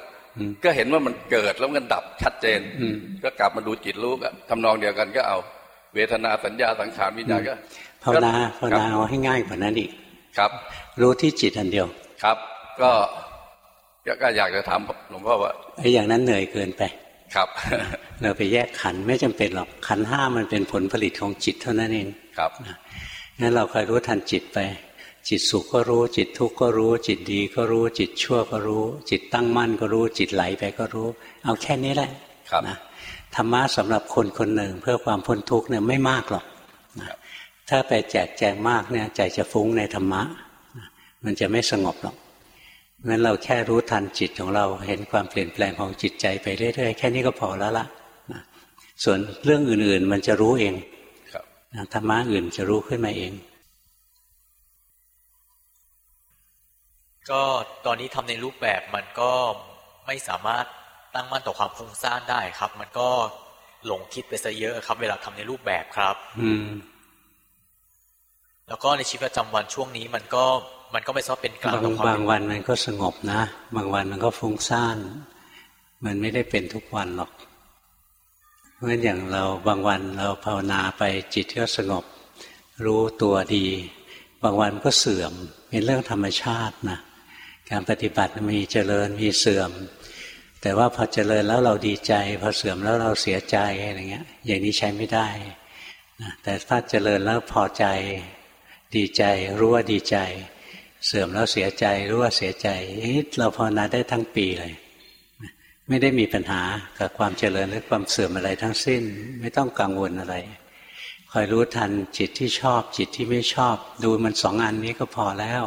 ก็เห็นว่ามันเกิดแล้วมันดับชัดเจนก็กลับมาดูจิตรู้แบบทำนองเดียวกันก็เอา เวทนาสัญญาสังขารวิญญาณก็ภาวนาภาวนาเอาให้ง่ายกว่านั้นอีก ครับ รู้ที่จิตอันเดียวครับ ก็ก็อยากจะถามหลวงพ่อว่าไอ้อย่างนั้นเหนื่อยเกินไปครับเราไปแยกขันไม่จำเป็นหรอกขันห้ามันเป็นผลผลิตของจิตเท่านั้นเองครับงั้นเราคอยรู้ทันจิตไป จิตสุขก็รู้ จิตทุกข์ก็รู้ จิตดีก็รู้ จิตชั่วก็รู้ จิตตั้งมั่นก็รู้ จิตไหลไปก็รู้ เอาแค่นี้แหละนะธรรมะสำหรับคนคนหนึ่งเพื่อความพ้นทุกข์เนี่ยไม่มากหรอก ถ้าไปแจกแจงมากเนี่ยใจจะฟุ้งในธรรมะ มันจะไม่สงบหรอกงั้นเราแค่รู้ทันจิตของเราเห็นความเปลี่ยนแปลงของจิตใจไปเรื่อยๆแค่นี้ก็พอแล้วละส่วนเรื่องอื่น ๆ มันจะรู้เองธรรมะอื่นจะรู้ขึ้นมาเอง ก็ตอนนี้ทำในรูปแบบมันก็ไม่สามารถตั้งมั่นต่อความฟุ้งซ่านได้ครับ มันก็หลงคิดไปซะเยอะครับ เวลาทำในรูปแบบครับ อืม แล้วก็ในชีวิตประจำวันช่วงนี้มันก็มันก็ไม่ชอบเป็นกลางบางวันมันก็สงบนะ บางวันมันก็ฟุ้งซ่าน มันไม่ได้เป็นทุกวันหรอก เพราะฉะนั้นอย่างเราบางวันเราภาวนาไปจิตก็สงบ รู้ตัวดี บางวันก็เสื่อมเป็นเรื่องธรรมชาตินะการปฏิบัติมีเจริญมีเสื่อม แต่ว่าพอเจริญแล้วเราดีใจ พอเสื่อมแล้วเราเสียใจอะไรเงี้ย อย่างนี้ใช้ไม่ได้นะแต่ถ้าเจริญแล้วพอใจ ดีใจรู้ว่าดีใจ เสื่อมแล้วเสียใจรู้ว่าเสียใจเราภาวนาได้ทั้งปีเลย ไม่ได้มีปัญหากับความเจริญหรือความเสื่อมอะไรทั้งสิ้น ไม่ต้องกังวลอะไรคอยรู้ทันจิตที่ชอบจิตที่ไม่ชอบ ดูมันสองอันนี้ก็พอแล้ว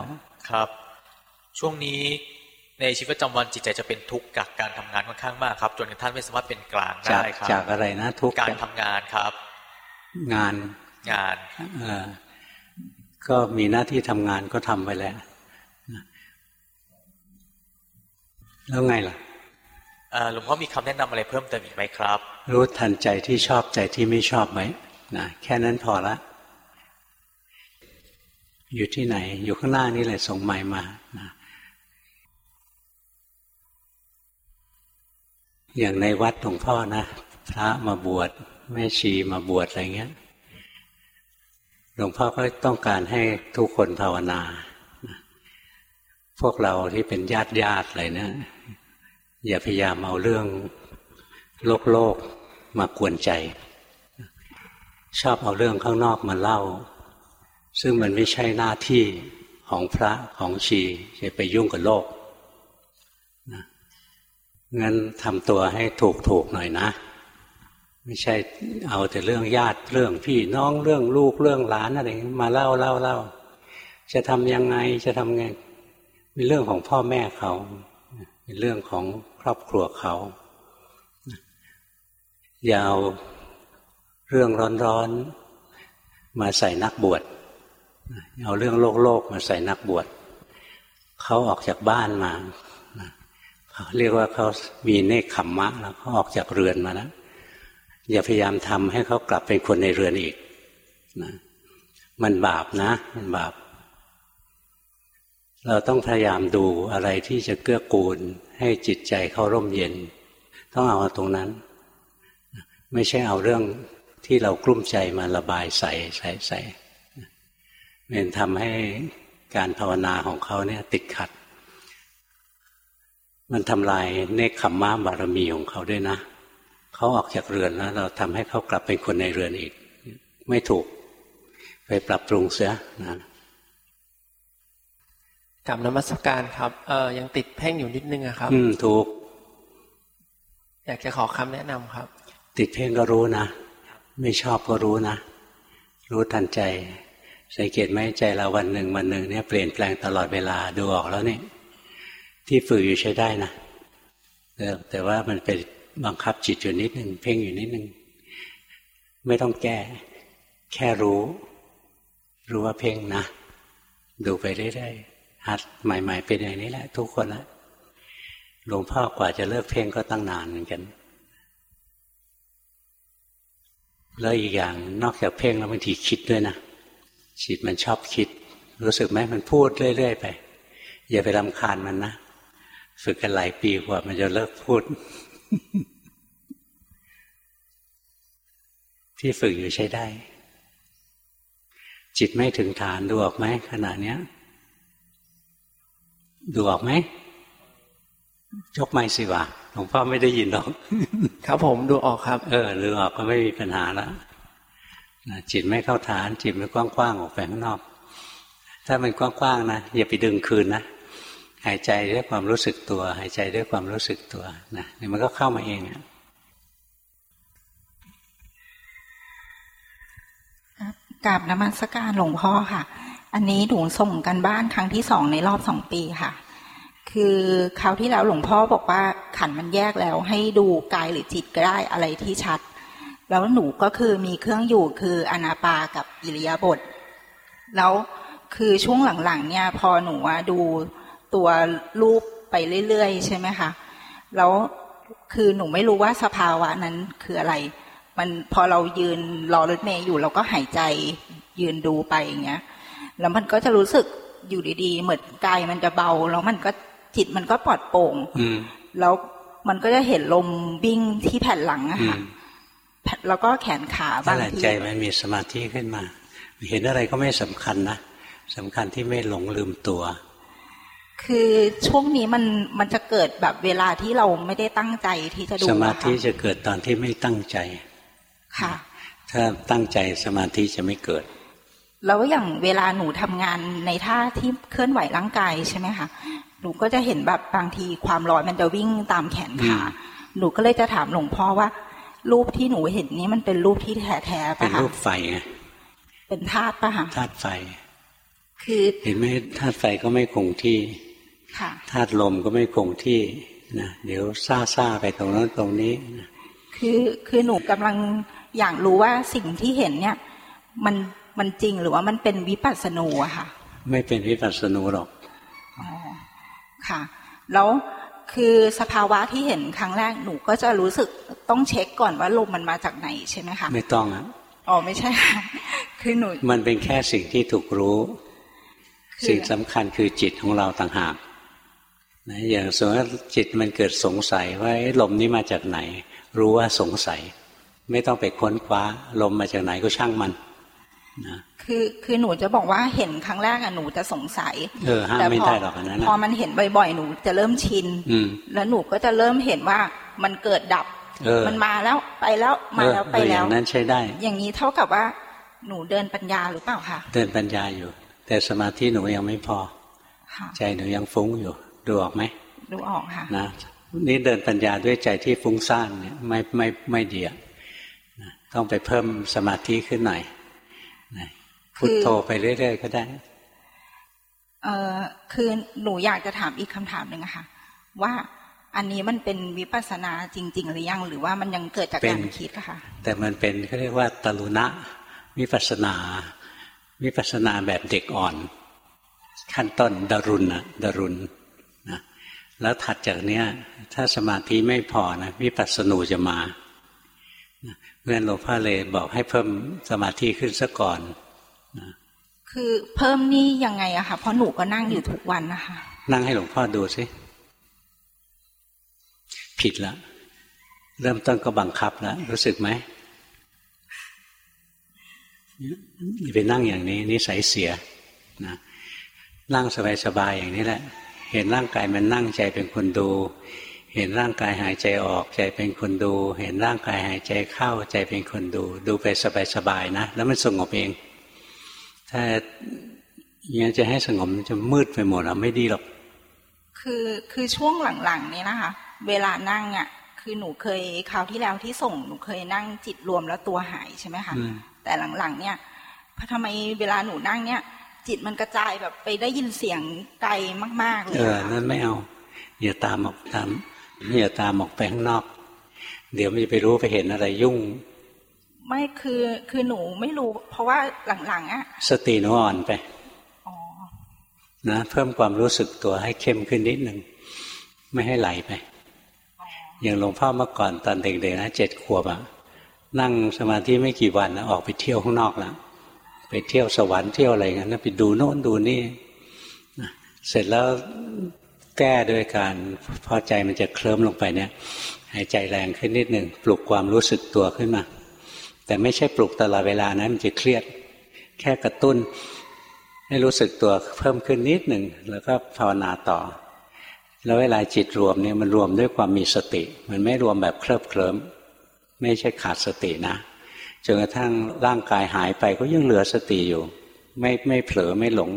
ครับ ช่วงนี้ในชีวิตประจำวันจิตใจจะเป็นทุกข์กับการทำงานค่อนข้างมากครับ จนกระทั่งไม่สามารถเป็นกลางได้ครับจากอะไรนะทุกข์การทำงานครับ งานงานเออ ก็มีหน้าที่ทำงานก็ทำไปแล้ว แล้วไงล่ะหลวงพ่อมีคำแนะนำอะไรเพิ่มเติมอีกไหมครับ รู้ทันใจที่ชอบใจที่ไม่ชอบไหมนะแค่นั้นพอละ อยู่ที่ไหน อยู่ข้างหน้านี่แหละส่งใหม่มานะอย่างในวัดหลวงพ่อนะ พระมาบวชแม่ชีมาบวชอะไรเงี้ย หลวงพ่อก็ต้องการให้ทุกคนภาวนา พวกเราที่เป็นญาติญาติอะไรเนะอย่าพยายามเอาเรื่องโลกโลกมากวนใจ ชอบเอาเรื่องข้างนอกมาเล่า ซึ่งมันไม่ใช่หน้าที่ของพระของชีจะไปยุ่งกับโลกงั้นทำตัวให้ถูกถูกหน่อยนะ ไม่ใช่เอาแต่เรื่องญาติเรื่องพี่น้องเรื่องลูกเรื่องหลานอะไรมาเล่าเล่าเล่าจะทำยังไงจะทำไงเป็นเรื่องของพ่อแม่เขาเป็นเรื่องของครอบครัวเขาอย่าเอาเรื่องร้อนๆมาใส่นักบวชเอาเรื่องโลกโลกมาใส่นักบวชเขาออกจากบ้านมาเรียกว่าเขามีเนคขมมะแล้วเขาออกจากเรือนมาแล้ว อย่าพยายามทำให้เขากลับเป็นคนในเรือนอีกนะมันบาปนะ มันบาป เราต้องพยายามดูอะไรที่จะเกื้อกูล ให้จิตใจเขาร่มเย็น ต้องเอาตรงนั้น ไม่ใช่เอาเรื่องที่เรากลุ้มใจมาระบายใส่ใส่ใส่เป็นทำให้การภาวนาของเขาเนี่ย ติดขัด มันทำลายเนคขมมะบารมีของเขาด้วยนะ เขาออกจากเรือนแล้ว เราทำให้เขากลับเป็นคนในเรือนอีก ไม่ถูก ไปปรับปรุงเสียนะกับนมัสการครับเออยังติดเพ่งอยู่นิดนึงอะครับ อืมถูก อยากจะขอคำแนะนำครับ ติดเพ่งก็รู้นะไม่ชอบก็รู้นะรู้ทันใจ สังเกตไหมใจเราวันหนึ่งวันหนึ่งเนี่ยเปลี่ยนแปลงตลอดเวลาดูออกแล้วเนี่ยที่ฝึกอยู่ใช้ได้นะแต่แต่ว่ามันเป็น บังคับจิตอยู่นิดหนึ่งเพ่งอยู่นิดหนึ่งไม่ต้องแก้ แค่รู้ รู้ว่าเพ่งนะดูไปเรื่อยๆหัดใหม่ ๆ เป็นอย่างนี้แหละ ทุกคนละหลวงพ่อกว่าจะเลิกเพ่งก็ตั้งนานเหมือนกันแล้วอีกอย่างนอกจากเพ่งแล้วบางทีคิดด้วยนะจิตมันชอบคิด รู้สึกไหมมันพูดเรื่อยๆไป อย่าไปรำคาญมันนะฝึกกันหลายปีกว่ามันจะเลิกพูด ที่ฝึกอยู่ใช้ได้ จิตไม่ถึงฐานดูออกไหมขณะเนี้ย ดูออกไหมยกไม่สิวะหลวงพ่อไม่ได้ยินหรอก ครับผมดูออกครับ เออดูออกก็ไม่มีปัญหาแล้วจิตไม่เข้าฐาน จิตมันกว้างๆออกไปข้างนอก ถ้ามันกว้างๆนะอย่าไปดึงคืนนะ หายใจด้วยความรู้สึกตัว หายใจด้วยความรู้สึกตัวนะนี่มันก็เข้ามาเองกราบนมัสการหลวงพ่อค่ะ อันนี้หนูส่งกันบ้านครั้งที่สองในรอบสองปีค่ะ คือคราวที่แล้วหลวงพ่อบอกว่าขันมันแยกแล้วให้ดูกายหรือจิตก็ได้อะไรที่ชัด แล้วหนูก็คือมีเครื่องอยู่คืออนาปากับอิริยาบถแล้วคือช่วงหลังๆ เนี่ย พอหนูดู ตัวรูปไปเรื่อยๆ ใช่ไหมคะแล้วคือหนูไม่รู้ว่าสภาวะนั้นคืออะไร มันพอเรายืนรอรถเมย์อยู่เราก็หายใจยืนดูไปอย่างเงี้ยแล้วมันก็จะรู้สึกอยู่ดีๆ เหมือนกายมันจะเบา แล้วมันก็จิตมันก็ปลอดโปร่งแล้วมันก็จะเห็นลมวิ่งที่แผ่นหลังอะค่ะแล้วก็แขนขาบางทีใจมันมีสมาธิขึ้นมา เห็นอะไรก็ไม่สำคัญนะสำคัญที่ไม่หลงลืมตัว คือช่วงนี้มันมันจะเกิดแบบเวลาที่เราไม่ได้ตั้งใจที่จะดูสมาธิจะเกิดตอนที่ไม่ตั้งใจ ค่ะ ถ้าตั้งใจสมาธิจะไม่เกิด แล้วอย่างเวลาหนูทำงานในท่าที่เคลื่อนไหวร่างกายใช่ไหมคะหนูก็จะเห็นแบบบางทีความร้อนมันจะวิ่งตามแขนขาหนูก็เลยจะถามหลวงพ่อว่า รูปที่หนูเห็นนี้มันเป็นรูปที่แท้แท้ปะเป็นรูปไฟไงเป็นธาตุปะคะธาตุไฟ คือเห็นไหมธาตุไฟก็ไม่คงที่ ธาตุลมก็ไม่คงที่นะเดี๋ยวซ่าซ่าไปตรงนั้นตรงนี้คือคือหนูกำลังอยากรู้ว่าสิ่งที่เห็นเนี่ยมันมันจริงหรือว่ามันเป็นวิปัสสนูอะค่ะ ไม่เป็นวิปัสสนูหรอกอ๋อค่ะ แล้วคือสภาวะที่เห็นครั้งแรกหนูก็จะรู้สึกต้องเช็คก่อนว่าลมมันมาจากไหนใช่ไหมคะไม่ต้องอะอ๋อไม่ใช่ค่ะคือหนูมันเป็นแค่สิ่งที่ถูกรู้ สิ่งสำคัญคือจิตของเราต่างหาก นะอย่างสมมติจิตมันเกิดสงสัยว่าลมนี้มาจากไหน รู้ว่าสงสัย ไม่ต้องไปค้นคว้า ลมมาจากไหนก็ช่างมันนะคือคือหนูจะบอกว่าเห็นครั้งแรกอะหนูจะสงสัยเออห้ามไม่ได้หรอกนั้นพอมันเห็นบ่อยๆหนูจะเริ่มชินแล้วหนูก็จะเริ่มเห็นว่ามันเกิดดับมันมาแล้วไปแล้วมาแล้วไปแล้วนั้นใช้ได้ อย่างนี้เท่ากับว่าหนูเดินปัญญาหรือเปล่าคะเดินปัญญาอยู่ แต่สมาธิหนูยังไม่พอใจหนูยังฟุ้งอยู่ ดูออกไหมดูออกค่ะนะนี่เดินปัญญาด้วยใจที่ฟุ้งซ่านเนี่ยไม่ไม่ไม่เดียต้องไปเพิ่มสมาธิขึ้นหน่อยพุทโธไปเรื่อยๆก็ได้ เออคือหนูอยากจะถามอีกคำถามหนึ่งอะค่ะ ว่าอันนี้มันเป็นวิปัสนาจริง ๆ หรือยัง หรือว่ามันยังเกิดจากการคิดอะค่ะ แต่มันเป็นเขาเรียกว่าตลุณะวิปัสนาวิปัสนาแบบเด็กอ่อน ขั้นต้นดรุณนะดรุณนะ แล้วถัดจากเนี้ย ถ้าสมาธิไม่พอนะวิปัสสนูจะมาเพื่อนหลวงพ่อเลยบอกให้เพิ่มสมาธิขึ้นซะก่อนคือเพิ่มนี่ยังไงอะคะเพราะหนูก็นั่งอยู่ทุกวันนะคะนั่งให้หลวงพ่อดูสิผิดแล้วเริ่มต้นก็บังคับแล้วรู้สึกไหมไปนั่งอย่างนี้นิสัยเสียนะนั่งสบายๆอย่างนี้แหละ เห็นร่างกายมันนั่งใจเป็นคนดู เห็นร่างกายหายใจออกใจเป็นคนดู เห็นร่างกายหายใจเข้าใจเป็นคนดู ดูไปสบายๆนะ แล้วมันสงบเอง ถ้าอย่างนี้จะให้สงบมันจะมืดไปหมดอะไม่ดีหรอก คือคือช่วงหลังๆนี้นะคะ เวลานั่งอะคือหนูเคยคราวที่แล้วที่ส่งหนูเคยนั่งจิตรวมแล้วตัวหายใช่ไหมคะแต่หลังๆเนี่ยทำไมเวลาหนูนั่งเนี่ย จิตมันกระจายแบบไปได้ยินเสียงไกลมาก ๆ เลยเออนั่นไม่เอา อย่าตามออกตามอย่าตามออกไปข้างนอก เดี๋ยวมันจะไปรู้ไปเห็นอะไรยุ่ง ไม่คือคือหนูไม่รู้ เพราะว่าหลังๆอะสติหนูอ่อนไปนะเพิ่มความรู้สึกตัวให้เข้มขึ้นนิดหนึ่งไม่ให้ไหลไป อย่างหลวงพ่อเมื่อก่อนตอนเด็กๆนะเจ็ดขวบอะนั่งสมาธิไม่กี่วันนะออกไปเที่ยวข้างนอกแล้ว ไปเที่ยวสวรรค์เที่ยวอะไรเงี้ยไปดูโน่นดูนี่เสร็จแล้วแก้ด้วยการพอใจมันจะเคลิ้มลงไปเนี่ยหายใจแรงขึ้นนิดหนึ่งปลุกความรู้สึกตัวขึ้นมา แต่ไม่ใช่ปลุกตลอดเวลานะมันจะเครียด แค่กระตุ้น ให้รู้สึกตัวเพิ่มขึ้นนิดหนึ่งแล้วก็ภาวนาต่อ แล้วเวลาจิตรวมเนี่ยมันรวมด้วยความมีสติ มันไม่รวมแบบเคลิบเคลิ้มไม่ใช่ขาดสตินะ จนกระทั่งร่างกายหายไปก็ยังเหลือสติอยู่ ไม่ไม่เผลอไม่หลง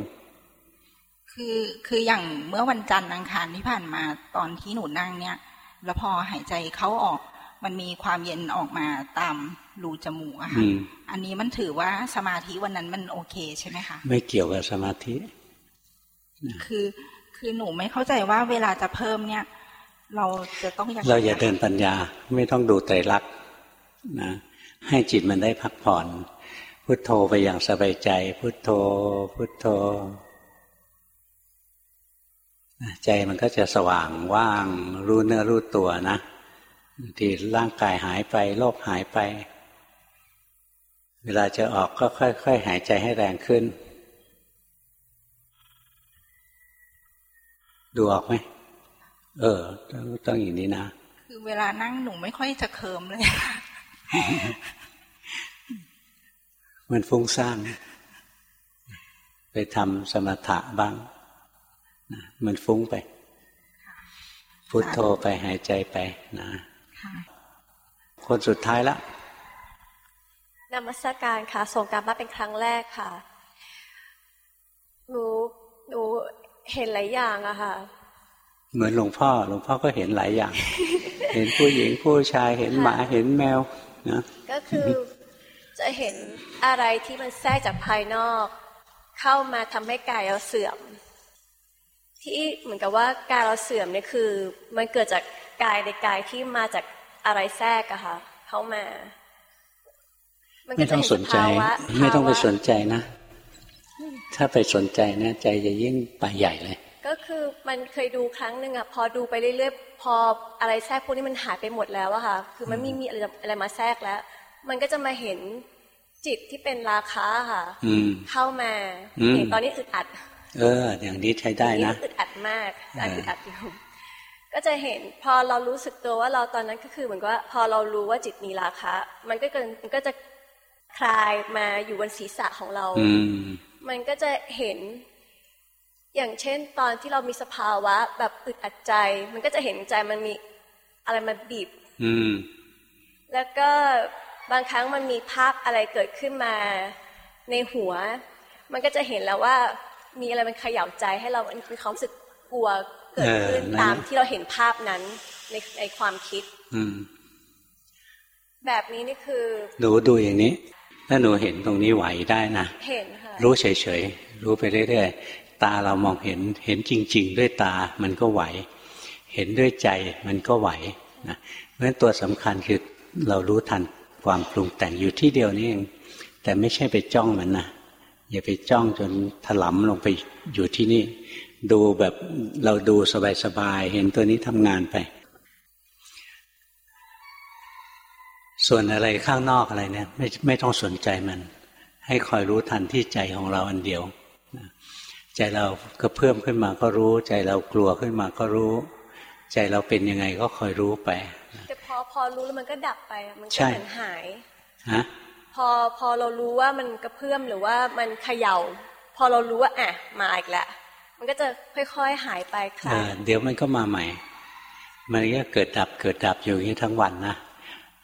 คือคืออย่างเมื่อวันจันทร์อังคารที่ผ่านมาตอนที่หนูนั่งเนี่ย แล้วพอหายใจเข้าออกมันมีความเย็นออกมาตามรูจมูกอะค่ะอันนี้มันถือว่าสมาธิวันนั้นมันโอเคใช่ไหมคะไม่เกี่ยวกับสมาธิ คือคือหนูไม่เข้าใจว่าเวลาจะเพิ่มเนี่ย เราจะต้องอย่างเราอย่าเดินปัญญา ไม่ต้องดูไตรลักษณ์นะ ให้จิตมันได้พักผ่อน พุทโธไปอย่างสบายใจ พุทโธ พุทโธ ใจมันก็จะสว่างว่างรู้เนื้อรู้ตัวนะที่ร่างกายหายไปโลกหายไป เวลาจะออกก็ค่อยๆหายใจให้แรงขึ้น ดูออกไหมเออต้องต้องอย่างนี้นะ คือเวลานั่งหนูไม่ค่อยจะเคิมเลย มันฟุ้งซ่านไปทำสมถะบ้าง มันฟุ้งไป พุทโธไปหายใจไปนะคนสุดท้ายละนมัสการค่ะ ส่งการมาเป็นครั้งแรกค่ะ หนูหนูเห็นหลายอย่างอะค่ะ เหมือนหลวงพ่อ หลวงพ่อก็เห็นหลายอย่าง เห็นผู้หญิงผู้ชาย เห็นหมา เห็นแมว นะก็คือจะเห็นอะไรที่มันแทรกจากภายนอก เข้ามาทำให้กายเราเสื่อม ที่เหมือนกับว่ากายเราเสื่อมเนี่ยคือ มันเกิดจากกายในกายที่มาจากอะไรแทรกอะค่ะเข้ามา ไม่ต้องสนใจ ไม่ต้องไปสนใจนะ ถ้าไปสนใจนะใจจะยิ่งไปใหญ่เลย ก็คือมันเคยดูครั้งหนึ่งอะพอดูไปเรื่อยๆ พออะไรแทรกพวกนี้มันหายไปหมดแล้วอะค่ะ คือมันไม่มีอะไรอะไรมาแทรกแล้ว มันก็จะมาเห็นจิตที่เป็นราคาค่ะเข้ามาเห็นตอนนี้อึดอัด เออ อย่างนี้ใช้ได้นะอึดอัดมากอึดอัดอยู่ก็จะเห็นพอเรารู้สึกตัวว่าเราตอนนั้นก็คือเหมือนว่าพอเรารู้ว่าจิตมีราคะ มันก็เกินมันก็จะคลายมาอยู่บนศีรษะของเรา มันก็จะเห็น อย่างเช่น ตอนที่เรามีสภาวะ แบบอึดอัดใจ มันก็จะเห็นใจมันมีอะไรมาบีบแล้วก็บางครั้งมันมีภาพอะไรเกิดขึ้นมาในหัว มันก็จะเห็นแล้วว่า มีอะไรมันขย่าใจให้เรามีความรู้สึกกลัวเกิดขึ้นตามที่เราเห็นภาพนั้นในในความคิด อืแบบนี้นี่คือหนูดูอย่างนี้ ถ้าหนูเห็นตรงนี้ไหวได้นะเห็นค่ะรู้เฉยๆรู้ไปเรื่อยๆ ตาเรามองเห็นเห็นจริง ๆ ด้วยตามันก็ไหว เห็นด้วยใจมันก็ไหวนะเพราะฉะนั้นตัวสำคัญคือเรารู้ทันความปรุงแต่งอยู่ที่เดียวนี่เองแต่ไม่ใช่ไปจ้องมันนะอย่าไปจ้องจนถลำลงไปอยู่ที่นี่ ดูแบบเราดูสบายๆเห็นตัวนี้ทำงานไป ส่วนอะไรข้างนอกอะไรเนี่ย ไม่ไม่ต้องสนใจมัน ให้คอยรู้ทันที่ใจของเราอันเดียว ใจเราก็เพิ่มขึ้นมาก็รู้ ใจเรากลัวขึ้นมาก็รู้ ใจเราเป็นยังไงก็คอยรู้ไปแต่พอพอรู้แล้วมันก็ดับไปมันก็เหมือนหายฮะพอพอเรารู้ว่ามันกระเพื่อมหรือว่ามันเขย่า พอเรารู้ว่าอะมาอีกแล้วมันก็จะค่อย ๆหายไปค่ะเดี๋ยวมันก็มาใหม่ มันก็เกิดดับเกิดดับอยู่อย่างนี้ทั้งวันนะ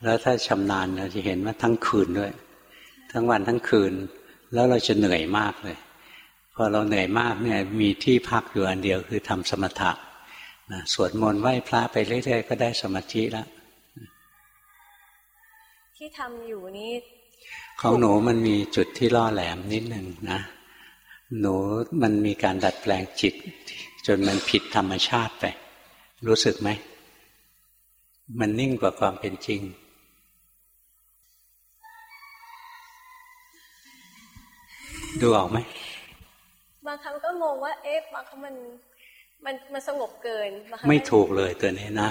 แล้วถ้าชำนาญเราจะเห็นว่าทั้งคืนด้วย ทั้งวันทั้งคืน แล้วเราจะเหนื่อยมากเลย พอเราเหนื่อยมากเนี่ยมีที่พักอยู่อันเดียวคือทำสมถะนะสวดมนต์ไหว้พระไปเรื่อยๆก็ได้สมาธิแล้วที่ทำอยู่นี้ของหนูมันมีจุดที่ล่อแหลมนิดหนึ่งนะ หนูมันมีการดัดแปลงจิต จนมันผิดธรรมชาติไป รู้สึกไหม มันนิ่งกว่าความเป็นจริงดูออกไหม บางครั้งก็งงว่าเอ๊ะบางครั้งมันมันมันสงบเกิน ไม่ถูกเลยตัวนี้นะ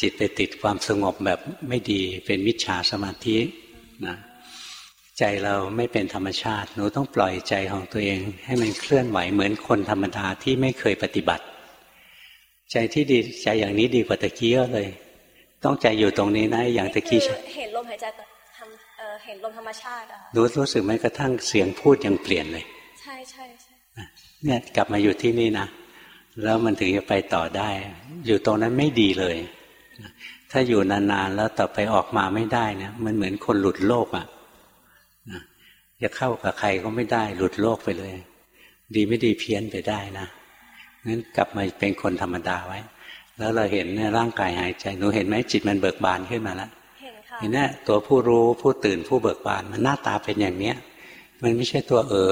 จิตไปติดความสงบแบบไม่ดีเป็นมิจฉาสมาธินะใจเราไม่เป็นธรรมชาติ หนูต้องปล่อยใจของตัวเอง ให้มันเคลื่อนไหวเหมือนคนธรรมดาที่ไม่เคยปฏิบัติ ใจที่ดีใจอย่างนี้ดีกว่าตะกี้เยอะเลย ต้องใจอยู่ตรงนี้นะ อย่างตะกี้เห็นลมหายใจทำเห็นลมธรรมชาติอะรู้รู้สึกไหมกระทั่งเสียงพูดยังเปลี่ยนเลย ใช่ใช่ใช่ เนี่ยกลับมาอยู่ที่นี่นะแล้วมันถึงจะไปต่อได้ อยู่ตรงนั้นไม่ดีเลย ถ้าอยู่นานๆแล้วต่อไปออกมาไม่ได้นะมันเหมือนคนหลุดโลกอะ่ะจะเข้ากับใครก็ไม่ได้ หลุดโลกไปเลย ดีไม่ดีเพี้ยนไปได้นะงั้นกลับมาเป็นคนธรรมดาไว้ แล้วเราเห็นเนี่ยร่างกายหายใจหนูเห็นไหมจิตมันเบิกบานขึ้นมาแล้วเห็นค่ะเห็นเนี่ยตัวผู้รู้ผู้ตื่นผู้เบิกบานมันหน้าตาเป็นอย่างเนี้ย มันไม่ใช่ตัวเออ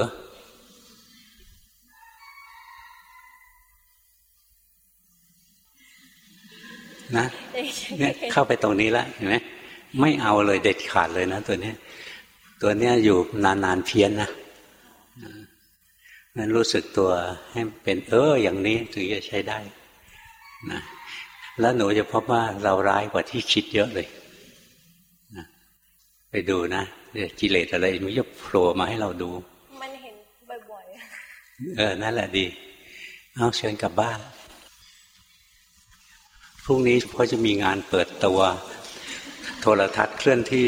นะเนี่ยเข้าไปตรงนี้แล้วเห็นไหมไม่เอาเลยเด็ดขาดเลยนะตัวนี้ตัวเนี้ยอยู่นานๆเพี้ยนนะนั้นรู้สึกตัวให้เป็นเอออย่างนี้ถึงจะใช้ได้นะแล้วหนูจะพบว่าเราร้ายกว่าที่คิดเยอะเลยนะไปดูนะกิเลสอะไรมันจะโผล่มาให้เราดู มันเห็นบ่อยๆเออนั่นแหละดี เอาเชิญกลับบ้าน พรุ่งนี้เขาจะมีงานเปิดตัว โทรทัศน์เคลื่อนที่